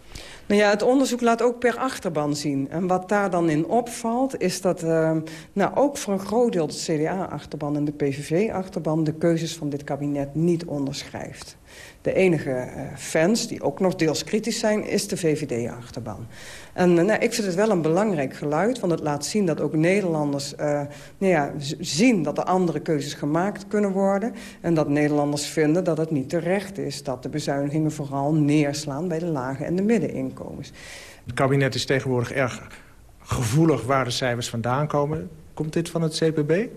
Nou ja, het onderzoek laat ook per achterban zien. En wat daar dan in opvalt, is dat uh, nou, ook voor een groot deel de CDA-achterban en de PVV-achterban de keuzes van dit kabinet niet onderschrijft. De enige uh, fans die ook nog deels kritisch zijn, is de VVD-achterban. En uh, nou, ik vind het wel een belangrijk geluid, want het laat zien dat ook Nederlanders nou ja, zien dat er andere keuzes gemaakt kunnen worden. En dat Nederlanders vinden dat het niet terecht is dat de bezuinigingen vooral neerslaan bij de lage en de middeninkomens. Het kabinet is tegenwoordig erg gevoelig waar de cijfers vandaan komen. Komt dit van het CPB?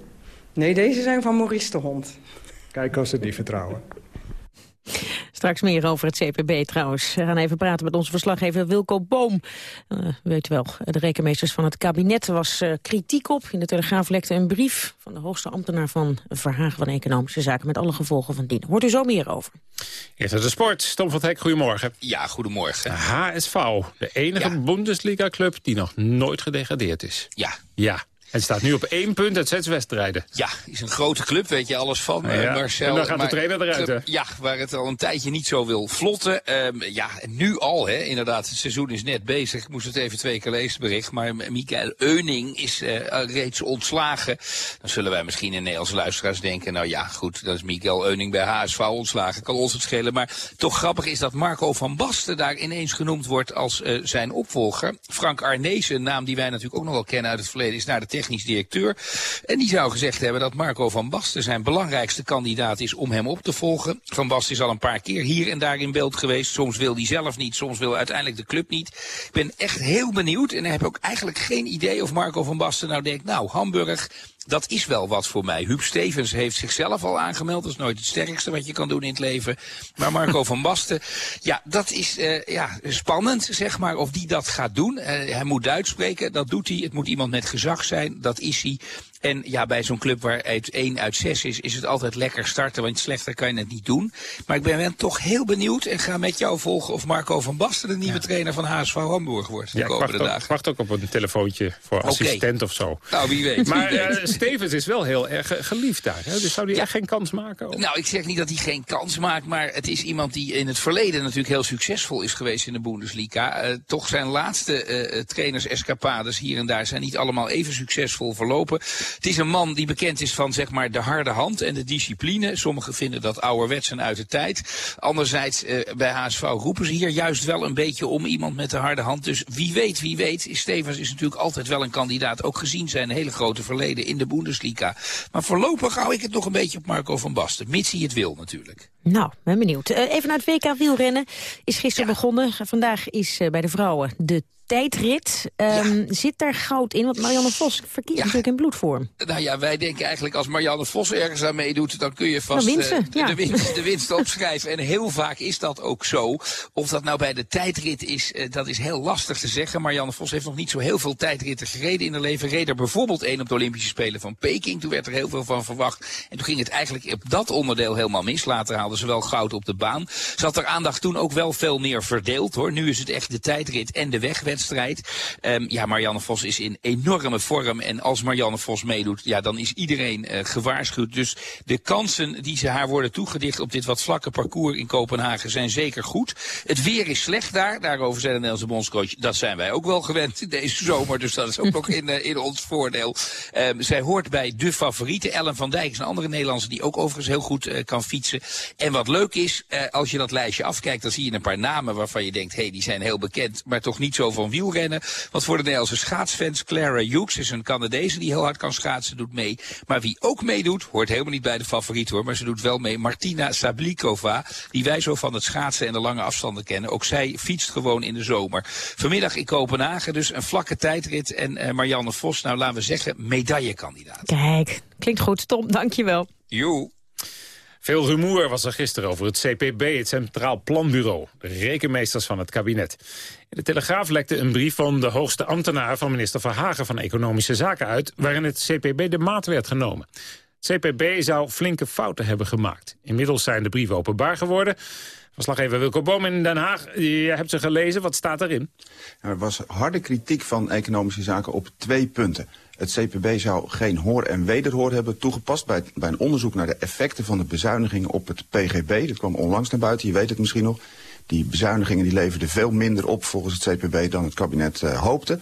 Nee, deze zijn van Maurice de Hond. Kijk als ze die vertrouwen. Straks meer over het CPB trouwens. We gaan even praten met onze verslaggever Wilco Boom. Uh, weet wel, de rekenmeesters van het kabinet was uh, kritiek op. In de Telegraaf lekte een brief van de hoogste ambtenaar van Verhagen van Economische Zaken... met alle gevolgen van dien. Hoort u zo meer over. Eerst de sport. Tom van Hek, goedemorgen. Ja, goedemorgen. HSV, de enige ja. Bundesliga-club die nog nooit gedegradeerd is. Ja. Ja. Het staat nu op één punt uit zes wedstrijden. Ja, is een grote club, weet je alles van. Ja, ja. Marcel, en dan gaat de trainer eruit, hè? Ja, waar het al een tijdje niet zo wil vlotten. Um, ja, nu al, hè, inderdaad. Het seizoen is net bezig. Ik moest het even twee keer lezen, bericht. Maar Michael Euning is uh, reeds ontslagen. Dan zullen wij misschien in Nederlandse luisteraars denken... nou ja, goed, dat is Michael Euning bij HSV ontslagen. Kan ons het schelen. Maar toch grappig is dat Marco van Basten daar ineens genoemd wordt als uh, zijn opvolger. Frank Arnezen, een naam die wij natuurlijk ook nog wel kennen uit het verleden... is naar de technisch directeur. En die zou gezegd hebben dat Marco van Basten zijn belangrijkste kandidaat is om hem op te volgen. Van Basten is al een paar keer hier en daar in beeld geweest. Soms wil hij zelf niet, soms wil uiteindelijk de club niet. Ik ben echt heel benieuwd en heb ook eigenlijk geen idee of Marco van Basten nou denkt, nou Hamburg, dat is wel wat voor mij. Huub Stevens heeft zichzelf al aangemeld. Dat is nooit het sterkste wat je kan doen in het leven. Maar Marco van Basten, ja, dat is uh, ja, spannend, zeg maar, of die dat gaat doen. Uh, hij moet Duits spreken, dat doet hij. Het moet iemand met gezag zijn, dat is hij. En ja, bij zo'n club waar het 1 uit 6 is, is het altijd lekker starten, want slechter kan je het niet doen. Maar ik ben wel toch heel benieuwd en ga met jou volgen of Marco van Basten de nieuwe trainer van HSV Hamburg wordt de ja, komende dagen. Ook, wacht ook op een telefoontje voor assistent of zo. Nou, wie weet. Maar Wie eh. Stevens is wel heel erg eh, geliefd daar. Hè? Dus zou hij echt geen kans maken? Of? Nou, ik zeg niet dat hij geen kans maakt, maar het is iemand die in het verleden natuurlijk heel succesvol is geweest in de Bundesliga. Eh, toch zijn laatste eh, trainers-escapades hier en daar zijn niet allemaal even succesvol verlopen. Het is een man die bekend is van zeg maar de harde hand en de discipline. Sommigen vinden dat ouderwets en uit de tijd. Anderzijds, eh, bij HSV roepen ze hier juist wel een beetje om iemand met de harde hand. Dus wie weet, wie weet, Stevens is natuurlijk altijd wel een kandidaat. Ook gezien zijn hele grote verleden in de Bundesliga. Maar voorlopig hou ik het nog een beetje op Marco van Basten. Mits hij het wil natuurlijk. Nou, ben benieuwd. Eh, even naar het WK wielrennen. Is gisteren begonnen. Vandaag is eh, bij de vrouwen de tijdrit. Ehm, Zit daar goud in? Want Marianne Vos verkeert natuurlijk in bloedvorm. Nou ja, wij denken eigenlijk als Marianne Vos ergens aan meedoet, dan kun je vast eh, de, ja. de, winst, de winst opschrijven. En heel vaak is dat ook zo. Of dat nou bij de tijdrit is, eh, dat is heel lastig te zeggen. Marianne Vos heeft nog niet zo heel veel tijdritten gereden in haar leven. Reed er bijvoorbeeld één op de Olympische Spelen van Peking. Toen werd er heel veel van verwacht. En toen ging het eigenlijk op dat onderdeel helemaal mis. Later haalden ze wel goud op de baan. Ze had haar aandacht toen ook wel veel meer verdeeld hoor. Nu is het echt de tijdrit en de wegwedstrijd. Ehm, ja, Marianne Vos is in enorme vorm. En als Marianne Vos meedoet, ja, dan is iedereen eh, gewaarschuwd. Dus de kansen die ze haar worden toegedicht op dit wat vlakke parcours in Kopenhagen zijn zeker goed. Het weer is slecht daar. Daarover zei de Nederlandse bondscoach. Dat zijn wij ook wel gewend deze zomer. Dus dat is ook nog in, eh, in ons voordeel. Ehm, zij hoort bij de favorieten. Ellen van Dijk is een andere Nederlandse die ook overigens heel goed eh, kan fietsen. En wat leuk is, als je dat lijstje afkijkt, dan zie je een paar namen waarvan je denkt, hé, hey, die zijn heel bekend, maar toch niet zo van wielrennen. Want voor de Nederlandse schaatsfans, Clara Hughes is een Canadese die heel hard kan schaatsen, doet mee. Maar wie ook meedoet, hoort helemaal niet bij de favoriet hoor, maar ze doet wel mee. Martina Sablikova, die wij zo van het schaatsen en de lange afstanden kennen. Ook zij fietst gewoon in de zomer. Vanmiddag in Kopenhagen dus een vlakke tijdrit. En eh, Marianne Vos, nou laten we zeggen, medaillekandidaat. Kijk, klinkt goed. Tom, dankjewel. Joe. Veel rumoer was er gisteren over het CPB, het Centraal Planbureau. De rekenmeesters van het kabinet. De Telegraaf lekte een brief van de hoogste ambtenaar van minister Verhagen van Economische Zaken uit... waarin het CPB de maat werd genomen. Het CPB zou flinke fouten hebben gemaakt. Inmiddels zijn de brieven openbaar geworden. Verslaggever Wilco Boom in Den Haag, je hebt ze gelezen. Wat staat erin? Er was harde kritiek van economische zaken op twee punten. Het CPB zou geen hoor en wederhoor hebben toegepast bij, bij een onderzoek naar de effecten van de bezuinigingen op het PGB. Dat kwam onlangs naar buiten, je weet het misschien nog. Die bezuinigingen die leverden veel minder op volgens het CPB dan het kabinet uh, hoopte.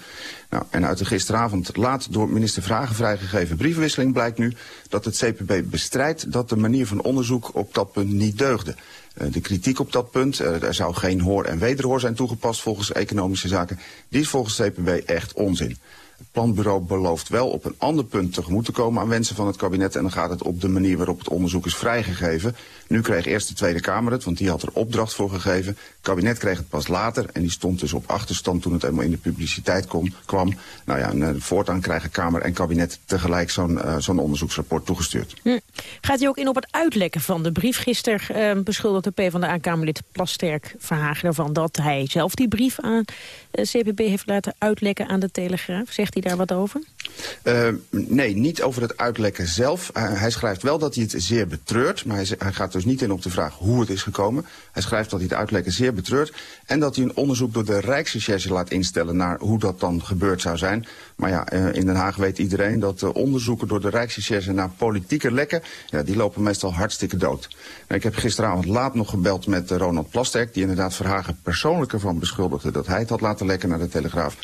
Nou, en uit de gisteravond laat door minister Vragen vrijgegeven briefwisseling blijkt nu dat het CPB bestrijdt dat de manier van onderzoek op dat punt niet deugde. Uh, de kritiek op dat punt, uh, er zou geen hoor en wederhoor zijn toegepast volgens economische zaken, die is volgens het CPB echt onzin. Het planbureau belooft wel op een ander punt tegemoet te komen aan wensen van het kabinet. En dan gaat het op de manier waarop het onderzoek is vrijgegeven. Nu kreeg eerst de Tweede Kamer het, want die had er opdracht voor gegeven. Het kabinet kreeg het pas later en die stond dus op achterstand toen het eenmaal in de publiciteit kwam. Nou ja, en, uh, voortaan krijgen Kamer en kabinet tegelijk zo'n zo'n onderzoeksrapport toegestuurd. Hm. Gaat u ook in op het uitlekken van de brief? Gisteren uh, beschuldigde de PvdA-Kamerlid Plasterk Verhagen ervan dat hij zelf die brief aan CPB heeft laten uitlekken aan de Telegraaf. Zegt hij daar wat over? Uh, nee, niet over het uitlekken zelf. Uh, hij schrijft wel dat hij het zeer betreurt, maar hij, hij, gaat dus niet in op de vraag hoe het is gekomen. Hij schrijft dat hij het uitlekken zeer betreurt en dat hij een onderzoek door de Rijksrecherche laat instellen naar hoe dat dan gebeurd zou zijn. Maar ja, uh, in Den Haag weet iedereen dat de onderzoeken door de Rijksrecherche naar politieke lekken, ja, die lopen meestal hartstikke dood. Nou, ik heb gisteravond laat nog gebeld met Ronald Plasterk, die inderdaad Verhagen persoonlijk ervan beschuldigde dat hij het had laten lekken naar de Telegraaf.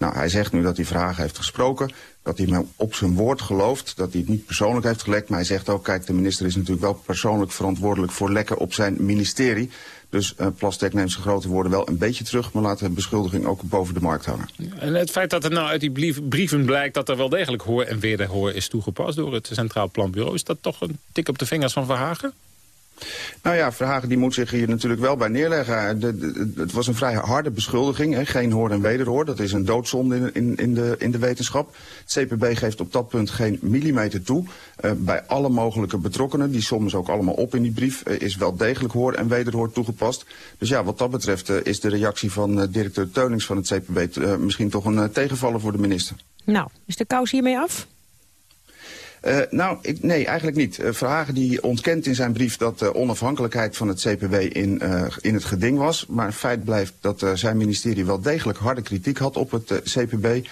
Nou, hij zegt nu dat hij vragen heeft gesproken, dat hij me op zijn woord gelooft, dat hij het niet persoonlijk heeft gelekt. Maar hij zegt ook, kijk, de minister is natuurlijk wel persoonlijk verantwoordelijk voor lekken op zijn ministerie. Dus uh, Plastek neemt zijn grote woorden wel een beetje terug... maar laat de beschuldiging ook boven de markt hangen. En het feit dat er nou uit die brieven blijkt... dat er wel degelijk hoor en wederhoor is toegepast door het Centraal Planbureau... is dat toch een tik op de vingers van Verhagen? Nou ja, Verhagen die moet zich hier natuurlijk wel bij neerleggen. De, het was een vrij harde beschuldiging, hè. geen hoor en wederhoor. Dat is een doodzonde in, in, in, de, in de wetenschap. Het CPB geeft op dat punt geen millimeter toe. Uh, bij alle mogelijke betrokkenen, die ze ook allemaal op in die brief... Uh, is wel degelijk hoor en wederhoor toegepast. Dus ja, wat dat betreft is de reactie van directeur Teunings van het CPB... misschien toch een tegenvaller voor de minister. Nou, is de kous hiermee af? Uh, nou, ik, nee, eigenlijk niet. Uh, Verhagen die ontkent in zijn brief dat de onafhankelijkheid van het CPB in, uh, in het geding was. Maar feit blijft dat zijn ministerie wel degelijk harde kritiek had op het CPB.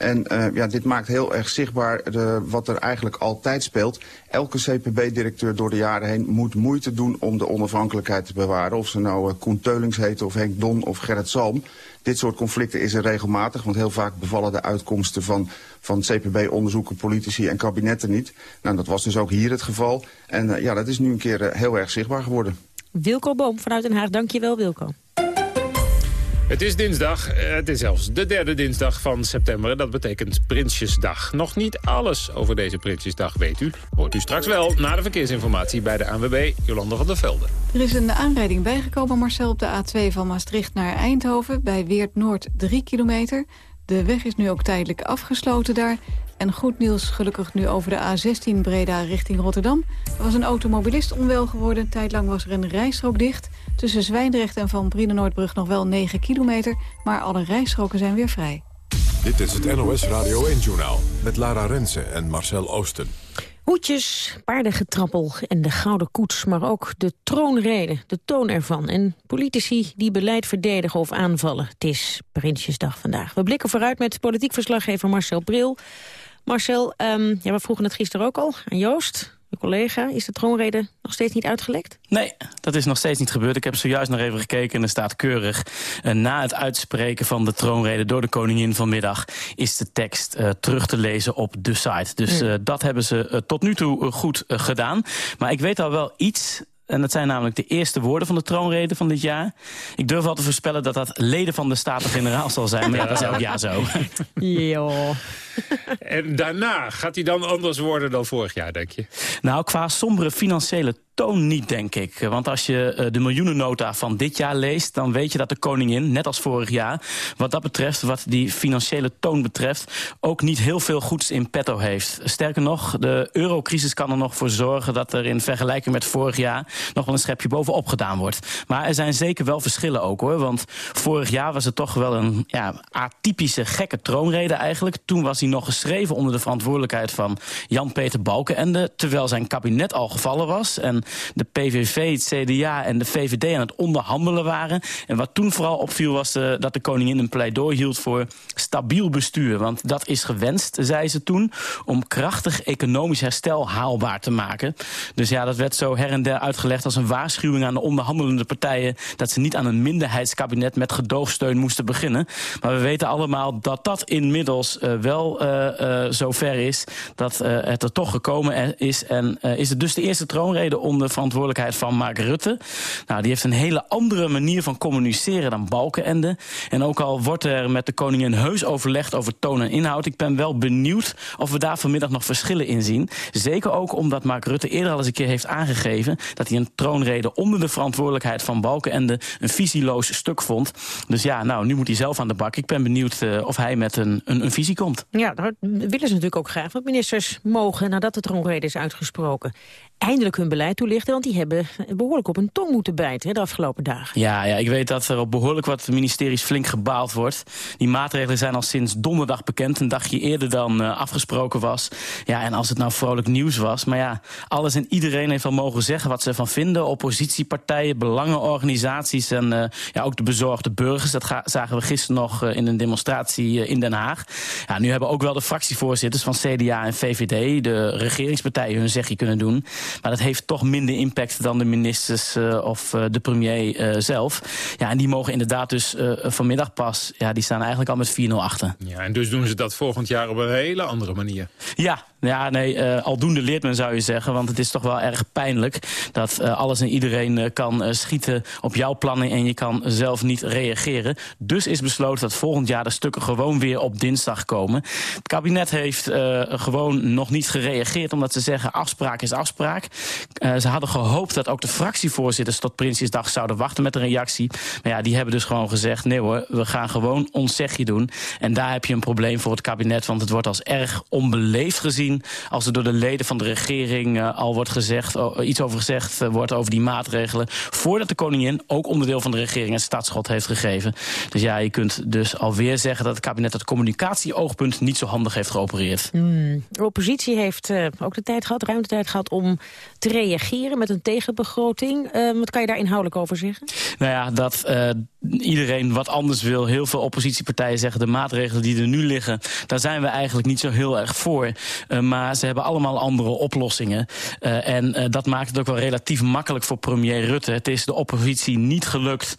En ja, dit maakt heel erg zichtbaar de, wat er eigenlijk altijd speelt. Elke CPB-directeur door de jaren heen moet moeite doen om de onafhankelijkheid te bewaren. Of ze nou Koen Teulings heten of Henk Don of Gerrit Salm. Dit soort conflicten is er regelmatig, want heel vaak bevallen de uitkomsten van, van CPB-onderzoeken, politici en kabinetten niet. Nou, dat was dus ook hier het geval. En uh, ja, dat is nu een keer uh, heel erg zichtbaar geworden. Wilco Boom vanuit Den Haag, dankjewel Wilco. Het is dinsdag, eh, het is zelfs de derde dinsdag van september. Dat betekent Prinsjesdag. Nog niet alles over deze Prinsjesdag weet u. Hoort u straks wel na de verkeersinformatie bij de ANWB, Jolanda van der Velde. Er is een aanrijding bijgekomen, Marcel, op de A2 van Maastricht naar Eindhoven... bij Weert Noord 3 kilometer. De weg is nu ook tijdelijk afgesloten daar. En goed nieuws gelukkig nu over de A16 Breda richting Rotterdam. Er was een automobilist onwel geworden. Tijdlang was er een rijstrook dicht. Tussen Zwijndrecht en Van Brienenoordbrug nog wel 9 kilometer. Maar alle rijstroken zijn weer vrij. Dit is het NOS Radio 1-journaal met Lara Rensen en Marcel Oosten. Hoedjes, paardengetrappel en de gouden koets, maar ook de troonrede, de toon ervan. En politici die beleid verdedigen of aanvallen. Het is Prinsjesdag vandaag. We blikken vooruit met politiek verslaggever Marcel Bril. Marcel, um, ja, we vroegen het gisteren ook al aan Joost, uw collega. Is de troonrede nog steeds niet uitgelekt? Nee, dat is nog steeds niet gebeurd. Ik heb zojuist nog even gekeken en er staat keurig... Uh, na het uitspreken van de troonrede door de koningin vanmiddag... is de tekst uh, terug te lezen op de site. Dus uh, dat hebben ze tot nu toe goed gedaan. Maar ik weet al wel iets en dat zijn namelijk de eerste woorden van de troonrede van dit jaar. Ik durf al te voorspellen dat dat leden van de Staten-Generaal zal zijn. Maar ja, dat is elk jaar zo. Jo. En daarna gaat hij dan anders worden dan vorig jaar, denk je? Nou, qua sombere financiële toon niet, denk ik. Want als je uh, de miljoenennota van dit jaar leest... dan weet je dat de koningin, net als vorig jaar... wat dat betreft, wat die financiële toon betreft... ook niet heel veel goeds in petto heeft. Sterker nog, de eurocrisis kan er nog voor zorgen... dat er in vergelijking met vorig jaar... nog wel een schepje bovenop gedaan wordt. Maar er zijn zeker wel verschillen ook, hoor. Want vorig jaar was het toch wel een ja, atypische, gekke troonrede eigenlijk. Toen was hij nog geschreven onder de verantwoordelijkheid van Jan-Peter Balkenende... terwijl zijn kabinet al gevallen was... En de PVV, het CDA en de VVD aan het onderhandelen waren. En wat toen vooral opviel was de, dat de koningin een pleidooi hield voor stabiel bestuur. Want dat is gewenst, zei ze toen, om krachtig economisch herstel haalbaar te maken. Dus ja, dat werd zo her en der uitgelegd als een waarschuwing aan de onderhandelende partijen... dat ze niet aan een minderheidskabinet met gedoogsteun moesten beginnen. Maar we weten allemaal dat dat inmiddels uh, wel uh, zover is... dat het er toch gekomen is. En is het dus de eerste troonrede om de verantwoordelijkheid van Mark Rutte. Nou, die heeft een hele andere manier van communiceren dan Balkenende. En ook al wordt er met de koningin heus overlegd over toon en inhoud... ik ben wel benieuwd of we daar vanmiddag nog verschillen in zien. Zeker ook omdat Mark Rutte eerder al eens een keer heeft aangegeven... dat hij een troonrede onder de verantwoordelijkheid van Balkenende... een visieloos stuk vond. Dus ja, nou, nu moet hij zelf aan de bak. Ik ben benieuwd of hij met een, een visie komt. Ja, dat willen ze natuurlijk ook graag. Want ministers mogen, nadat de troonrede is uitgesproken eindelijk hun beleid toelichten. Want die hebben behoorlijk op hun tong moeten bijten de afgelopen dagen. Ja, ja, ik weet dat er op behoorlijk wat ministeries flink gebaald wordt. Die maatregelen zijn al sinds donderdag bekend. Een dagje eerder dan uh, afgesproken was. Ja, en als het nou vrolijk nieuws was. Maar ja, alles en iedereen heeft al mogen zeggen wat ze ervan vinden. Oppositiepartijen, belangenorganisaties en uh, ja, ook de bezorgde burgers. Dat zagen we gisteren nog uh, in een demonstratie in Den Haag. Ja, nu hebben ook wel de fractievoorzitters van CDA en VVD... de regeringspartijen hun zegje kunnen doen. Maar dat heeft toch minder impact dan de ministers of de premier zelf. Ja, en die mogen inderdaad dus vanmiddag pas... Ja, die staan eigenlijk al met 4-0 achter. Ja, en dus doen ze dat volgend jaar op een hele andere manier. Ja, ja, nee, uh, aldoende leert men zou je zeggen. Want het is toch wel erg pijnlijk dat uh, alles en iedereen uh, kan schieten op jouw plannen... en je kan zelf niet reageren. Dus is besloten dat volgend jaar de stukken gewoon weer op dinsdag komen. Het kabinet heeft gewoon nog niet gereageerd... omdat ze zeggen afspraak is afspraak. Ze hadden gehoopt dat ook de fractievoorzitters tot Prinsjesdag zouden wachten met een reactie. Maar ja, die hebben dus gewoon gezegd... nee hoor, we gaan gewoon ons zegje doen. En daar heb je een probleem voor het kabinet... want het wordt als erg onbeleefd gezien als er door de leden van de regering al wordt gezegd, iets over gezegd wordt over die maatregelen, voordat de koningin ook onderdeel van de regering een staatsschot heeft gegeven. Dus ja, je kunt dus alweer zeggen dat het kabinet het communicatieoogpunt niet zo handig heeft geopereerd. De oppositie heeft ook de tijd gehad, ruimte tijd gehad om te reageren met een tegenbegroting. wat kan je daar inhoudelijk over zeggen? Nou ja, dat iedereen wat anders wil. Heel veel oppositiepartijen zeggen de maatregelen die er nu liggen... daar zijn we eigenlijk niet zo heel erg voor. Uh, maar ze hebben allemaal andere oplossingen. Uh, en uh, dat maakt het ook wel relatief makkelijk voor premier Rutte. Het is de oppositie niet gelukt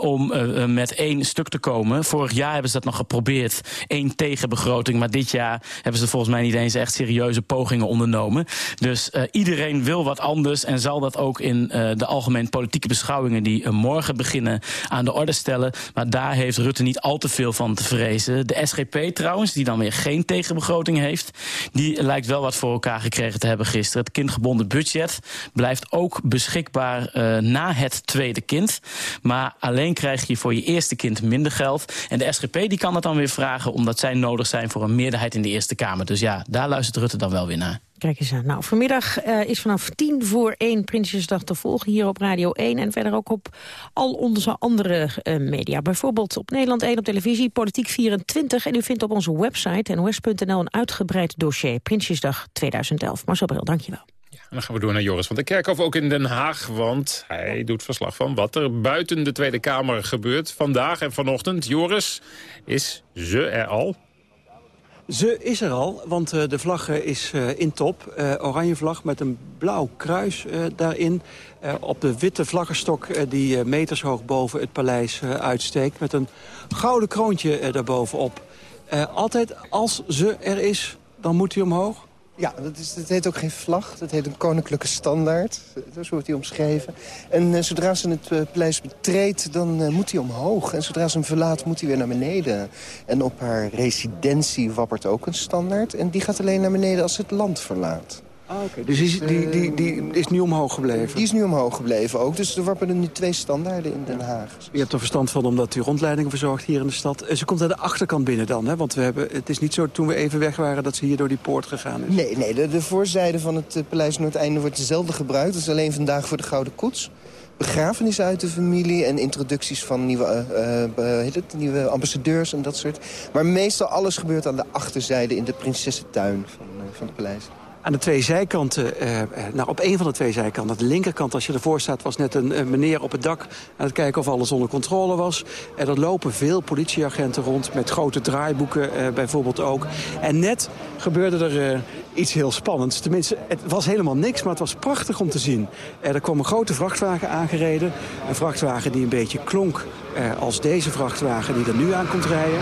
om met één stuk te komen. Vorig jaar hebben ze dat nog geprobeerd. één tegenbegroting. Maar dit jaar hebben ze volgens mij niet eens echt serieuze pogingen ondernomen. Dus iedereen wil wat anders en zal dat ook in de algemeen politieke beschouwingen... die morgen beginnen aan de orde stellen. Maar daar heeft Rutte niet al te veel van te vrezen. De SGP trouwens, die dan weer geen tegenbegroting heeft... die lijkt wel wat voor elkaar gekregen te hebben gisteren. Het kindgebonden budget blijft ook beschikbaar uh, na het tweede kind. Maar alleen krijg je voor je eerste kind minder geld. En de SGP die kan dat dan weer vragen... omdat zij nodig zijn voor een meerderheid in de Eerste Kamer. Dus ja, daar luistert Rutte dan wel weer naar. Kijk eens aan. Nou, vanmiddag uh, is vanaf tien voor één Prinsjesdag te volgen hier op Radio 1... en verder ook op al onze andere uh, media. Bijvoorbeeld op Nederland 1 op televisie, Politiek 24... en u vindt op onze website nos.nl een uitgebreid dossier... Prinsjesdag 2011. Marcel Bril, dankjewel. Ja, dan gaan we door naar Joris van der Kerkhof, ook in Den Haag. Want hij doet verslag van wat er buiten de Tweede Kamer gebeurt. Vandaag en vanochtend. Joris, is ze er al? Ze is er al, want uh, de vlag uh, is uh, in top. oranje vlag met een blauw kruis daarin. op de witte vlaggenstok die meters hoog boven het paleis uitsteekt. Met een gouden kroontje daarbovenop. altijd als ze er is, dan moet hij omhoog? Ja, dat, is, heet ook geen vlag. Dat heet een koninklijke standaard. Zo wordt hij omschreven. En uh, zodra ze het uh, betreedt, dan uh, moet hij omhoog. En zodra ze hem verlaat, moet hij weer naar beneden. En op haar residentie wappert ook een standaard. En die gaat alleen naar beneden als ze het land verlaat. Ah. Dus die, die, die, die, is nu omhoog gebleven? Die is nu omhoog gebleven ook. Dus er wapperen nu twee standaarden in Den Haag. Je hebt er verstand van omdat u rondleidingen verzorgt hier in de stad. Ze komt aan de achterkant binnen dan, hè? Want we hebben, het is niet zo toen we even weg waren dat ze hier door die poort gegaan is. Nee, nee de, de voorzijde van het uh, Paleis Noordeinde wordt dezelfde gebruikt. Dat is alleen vandaag voor de Gouden Koets begrafenis uit de familie en introducties van nieuwe, uh, het, nieuwe ambassadeurs en dat soort. Maar meestal alles gebeurt aan de achterzijde in de prinsessentuin van, uh, van het paleis. Aan de twee zijkanten, eh, nou op een van de twee zijkanten, de linkerkant als je ervoor staat... was net een, meneer op het dak aan het kijken of alles onder controle was. En er lopen veel politieagenten rond met grote draaiboeken eh, bijvoorbeeld ook. En net gebeurde er iets heel spannends. Tenminste, het was helemaal niks, maar het was prachtig om te zien. er kwam een grote vrachtwagen aangereden. Een vrachtwagen die een beetje klonk als deze vrachtwagen die er nu aan komt rijden.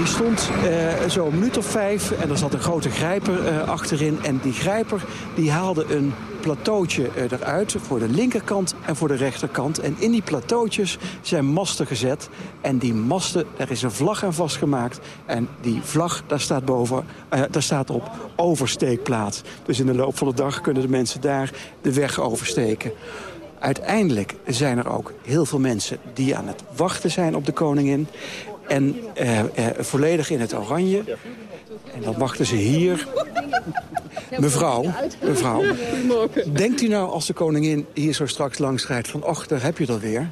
Die stond uh, zo een minuut of vijf en er zat een grote grijper uh, achterin. En die grijper die haalde een plateautje uh, eruit voor de linkerkant en voor de rechterkant. En in die plateautjes zijn masten gezet. En die masten, daar is een vlag aan vastgemaakt. En die vlag, daar staat, boven, daar staat op oversteekplaats. Dus in de loop van de dag kunnen de mensen daar de weg oversteken. Uiteindelijk zijn er ook heel veel mensen die aan het wachten zijn op de koningin. En uh, uh, volledig in het oranje. En dan wachten ze hier. Mevrouw, mevrouw, denkt u nou als de koningin hier zo straks langs rijdt... van, och, daar heb je dat weer?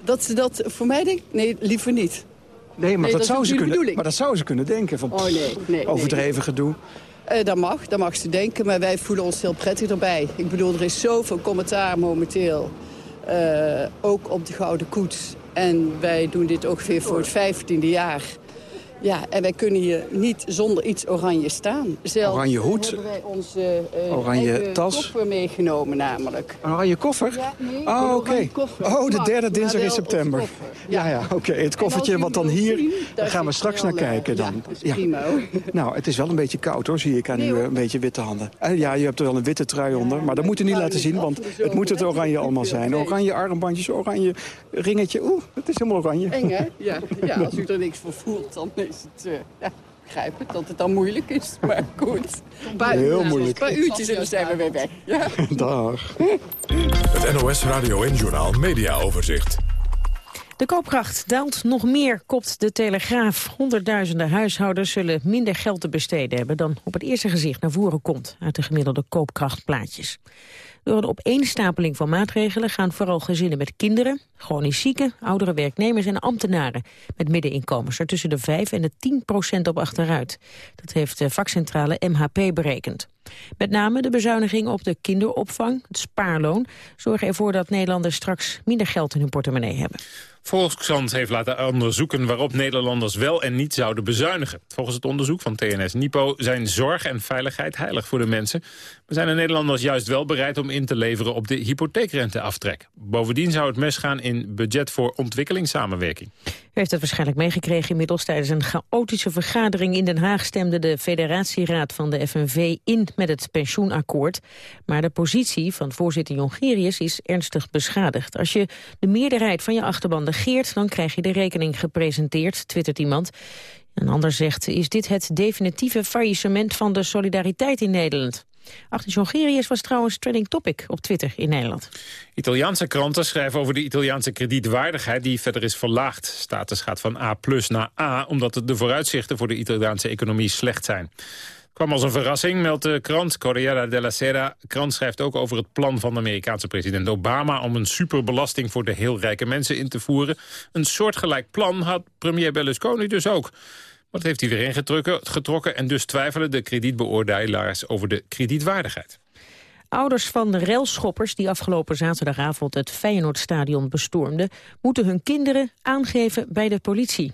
Dat ze dat voor mij denkt? Nee, liever niet. Nee, maar, nee, dat, dat zou ze kunnen, maar dat zou ze kunnen denken. Van, oh, nee, nee, overdreven gedoe. Uh, dat mag, dat mag ze denken, maar wij voelen ons heel prettig erbij. Ik bedoel, er is zoveel commentaar momenteel. ook op de Gouden Koets. En wij doen dit ongeveer voor het vijftiende jaar. Ja, en wij kunnen hier niet zonder iets oranje staan. Zelf Oranje hoed. hebben wij onze eh, Oranje tas. koffer meegenomen namelijk. Een oranje koffer? Ja, nee, oh, een oké. Oh, de derde dinsdag in september. Ja, ja, oké. Het koffertje wat dan hier... zien, daar gaan we straks naar eh, kijken ja, dan. is prima. Nou, het is wel een beetje koud hoor, zie ik aan Nee, u hoor. eh, een beetje witte handen. En ja, je hebt er wel een witte trui onder, maar dat moet u niet laten zien, want het moet het oranje allemaal zijn. Oranje armbandjes, oranje ringetje. Oeh, het is helemaal oranje. Eng, hè? Ja, ja, als u er niks voor voelt, dan is het... eh, ja, ik begrijp het dat het dan moeilijk is, maar goed. Een paar Heel uurtjes- moeilijk. Een paar uurtjes en dan zijn we weer weg. Ja. Dag. Het NOS Radio en Journaal Media Overzicht. De koopkracht daalt nog meer, kopt de Telegraaf. Honderdduizenden huishoudens zullen minder geld te besteden hebben... dan op het eerste gezicht naar voren komt uit de gemiddelde koopkrachtplaatjes. Door een opeenstapeling van maatregelen gaan vooral gezinnen met kinderen... chronisch zieken, oudere werknemers en ambtenaren... met middeninkomens er tussen de 5 en de 10 procent op achteruit. Dat heeft de vakcentrale MHP berekend. Met name de bezuiniging op de kinderopvang, het spaarloon... zorgen ervoor dat Nederlanders straks minder geld in hun portemonnee hebben. Volkskrant heeft laten onderzoeken waarop Nederlanders wel en niet zouden bezuinigen. Volgens het onderzoek van TNS Nipo zijn zorg en veiligheid heilig voor de mensen. Maar zijn de Nederlanders juist wel bereid om in te leveren op de hypotheekrenteaftrek. Bovendien zou het mes gaan in budget voor ontwikkelingssamenwerking. U heeft het waarschijnlijk meegekregen inmiddels. Tijdens een chaotische vergadering in Den Haag stemde de federatieraad van de FNV in met het pensioenakkoord. Maar de positie van voorzitter Jongerius is ernstig beschadigd. Als je de meerderheid van je achterban negeert, dan krijg je de rekening gepresenteerd, twittert iemand. Een ander zegt, is dit het definitieve faillissement van de solidariteit in Nederland? Achter Jongerius was trouwens trending topic op Twitter in Nederland. Italiaanse kranten schrijven over de Italiaanse kredietwaardigheid die verder is verlaagd. Status gaat van A naar A, omdat de vooruitzichten voor de Italiaanse economie slecht zijn. Kwam als een verrassing, meldt de krant Corriere della Sera. Krant schrijft ook over het plan van de Amerikaanse president Obama... om een superbelasting voor de heel rijke mensen in te voeren. Een soortgelijk plan had premier Berlusconi dus ook. Maar dat heeft hij weer ingetrokken en dus twijfelen de kredietbeoordelaars over de kredietwaardigheid. Ouders van de railschoppers die afgelopen zaterdagavond het Feyenoordstadion bestormden... moeten hun kinderen aangeven bij de politie.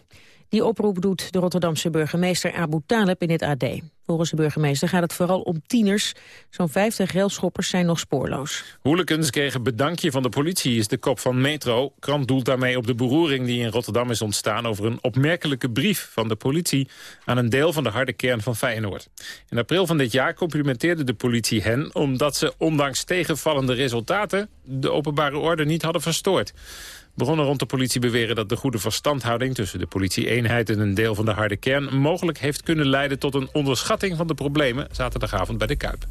Die oproep doet de Rotterdamse burgemeester Abu Taleb in het AD. Volgens de burgemeester gaat het vooral om tieners. Zo'n 50 railschoppers zijn nog spoorloos. Hooligans kregen bedankje van de politie, is de kop van Metro. Krant doelt daarmee op de beroering die in Rotterdam is ontstaan... over een opmerkelijke brief van de politie aan een deel van de harde kern van Feyenoord. In april van dit jaar complimenteerde de politie hen... omdat ze ondanks tegenvallende resultaten de openbare orde niet hadden verstoord. Bronnen rond de politie beweren dat de goede verstandhouding tussen de politie-eenheid en een deel van de harde kern mogelijk heeft kunnen leiden tot een onderschatting van de problemen zaterdagavond bij de Kuip.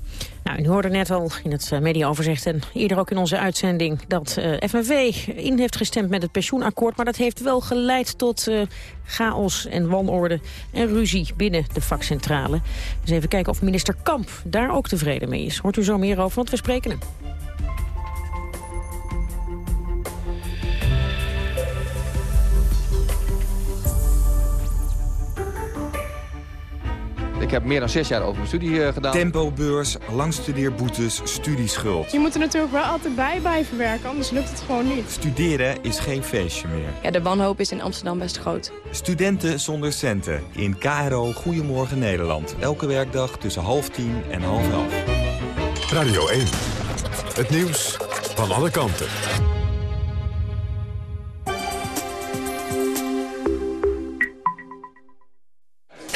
Nou, u hoorde net al in het eh, mediaoverzicht en eerder ook in onze uitzending dat uh, FNV in heeft gestemd met het pensioenakkoord. Maar dat heeft wel geleid tot uh, chaos en wanorde en ruzie binnen de vakcentrale. Dus even kijken of minister Kamp daar ook tevreden mee is. Hoort u zo meer over, want we spreken hem. Ik heb meer dan zes jaar over mijn studie uh, gedaan. Tempobeurs, langstudeerboetes, studieschuld. Je moet er natuurlijk wel altijd bij blijven werken, anders lukt het gewoon niet. Studeren is geen feestje meer. Ja, de wanhoop is in Amsterdam best groot. Studenten zonder centen. In KRO Goedemorgen Nederland. Elke werkdag tussen half tien en half elf. Radio 1. Het nieuws van alle kanten.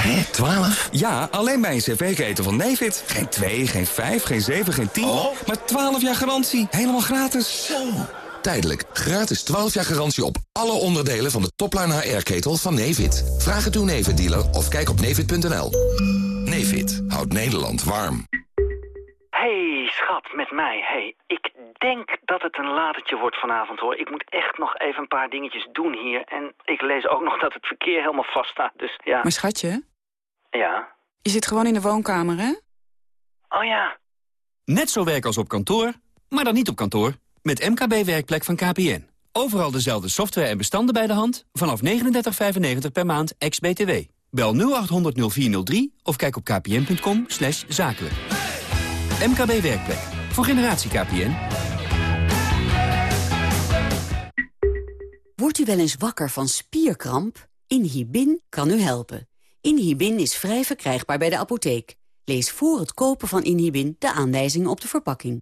Hé, 12? Ja, alleen bij een cv-keten van Nevid. Geen 2, geen 5, geen 7, geen 10. Maar 12 jaar garantie. Helemaal gratis. Zo. Tijdelijk. Gratis 12 jaar garantie op alle onderdelen van de topline HR-ketel van Nevid. Vraag het uw Nevid-dealer of kijk op nevid.nl. Nevid houdt Nederland warm. Hey, schat, met mij. Hey, ik denk dat het een latertje wordt vanavond, hoor. Ik moet echt nog even een paar dingetjes doen hier. En ik lees ook nog dat het verkeer helemaal vast staat, dus ja. Maar schatje? Ja? Je zit gewoon in de woonkamer, hè? Oh ja. Net zo werk als op kantoor, maar dan niet op kantoor. Met MKB Werkplek van KPN. Overal dezelfde software en bestanden bij de hand. Vanaf 39,95 per maand, ex-BTW. Bel 0800 0403 of kijk op kpn.com zakelijk. MKB Werkplek. Voor generatie KPN. Wordt u wel eens wakker van spierkramp? Inhibin kan u helpen. Inhibin is vrij verkrijgbaar bij de apotheek. Lees voor het kopen van Inhibin de aanwijzingen op de verpakking.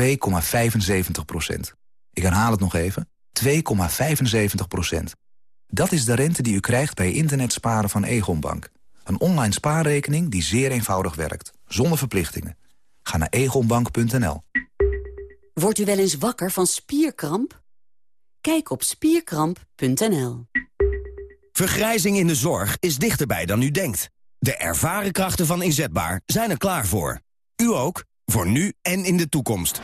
2,75 procent. Ik herhaal het nog even. 2,75 procent. Dat is de rente die u krijgt bij internetsparen van Egonbank. Een online spaarrekening die zeer eenvoudig werkt. Zonder verplichtingen. Ga naar egonbank.nl. Wordt u wel eens wakker van spierkramp? Kijk op spierkramp.nl. Vergrijzing in de zorg is dichterbij dan u denkt. De ervaren krachten van Inzetbaar zijn er klaar voor. U ook, voor nu en in de toekomst.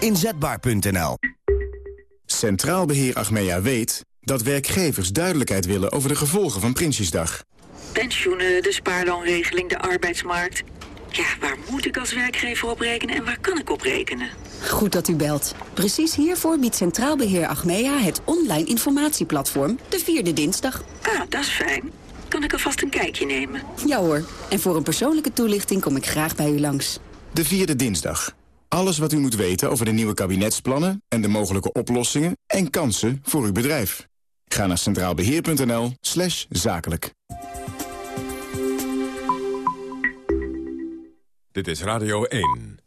Inzetbaar.nl Centraal Beheer Achmea weet dat werkgevers duidelijkheid willen over de gevolgen van Prinsjesdag. Pensioenen, de spaarloonregeling, de arbeidsmarkt. Ja, waar moet ik als werkgever op rekenen en waar kan ik op rekenen? Goed dat u belt. Precies hiervoor biedt Centraal Beheer Achmea het online informatieplatform de vierde dinsdag. Ah, dat is fijn. Kan ik alvast een kijkje nemen? Ja hoor, en voor een persoonlijke toelichting kom ik graag bij u langs. De vierde dinsdag. Alles wat u moet weten over de nieuwe kabinetsplannen en de mogelijke oplossingen en kansen voor uw bedrijf. Ga naar centraalbeheer.nl slash zakelijk. Dit is Radio 1.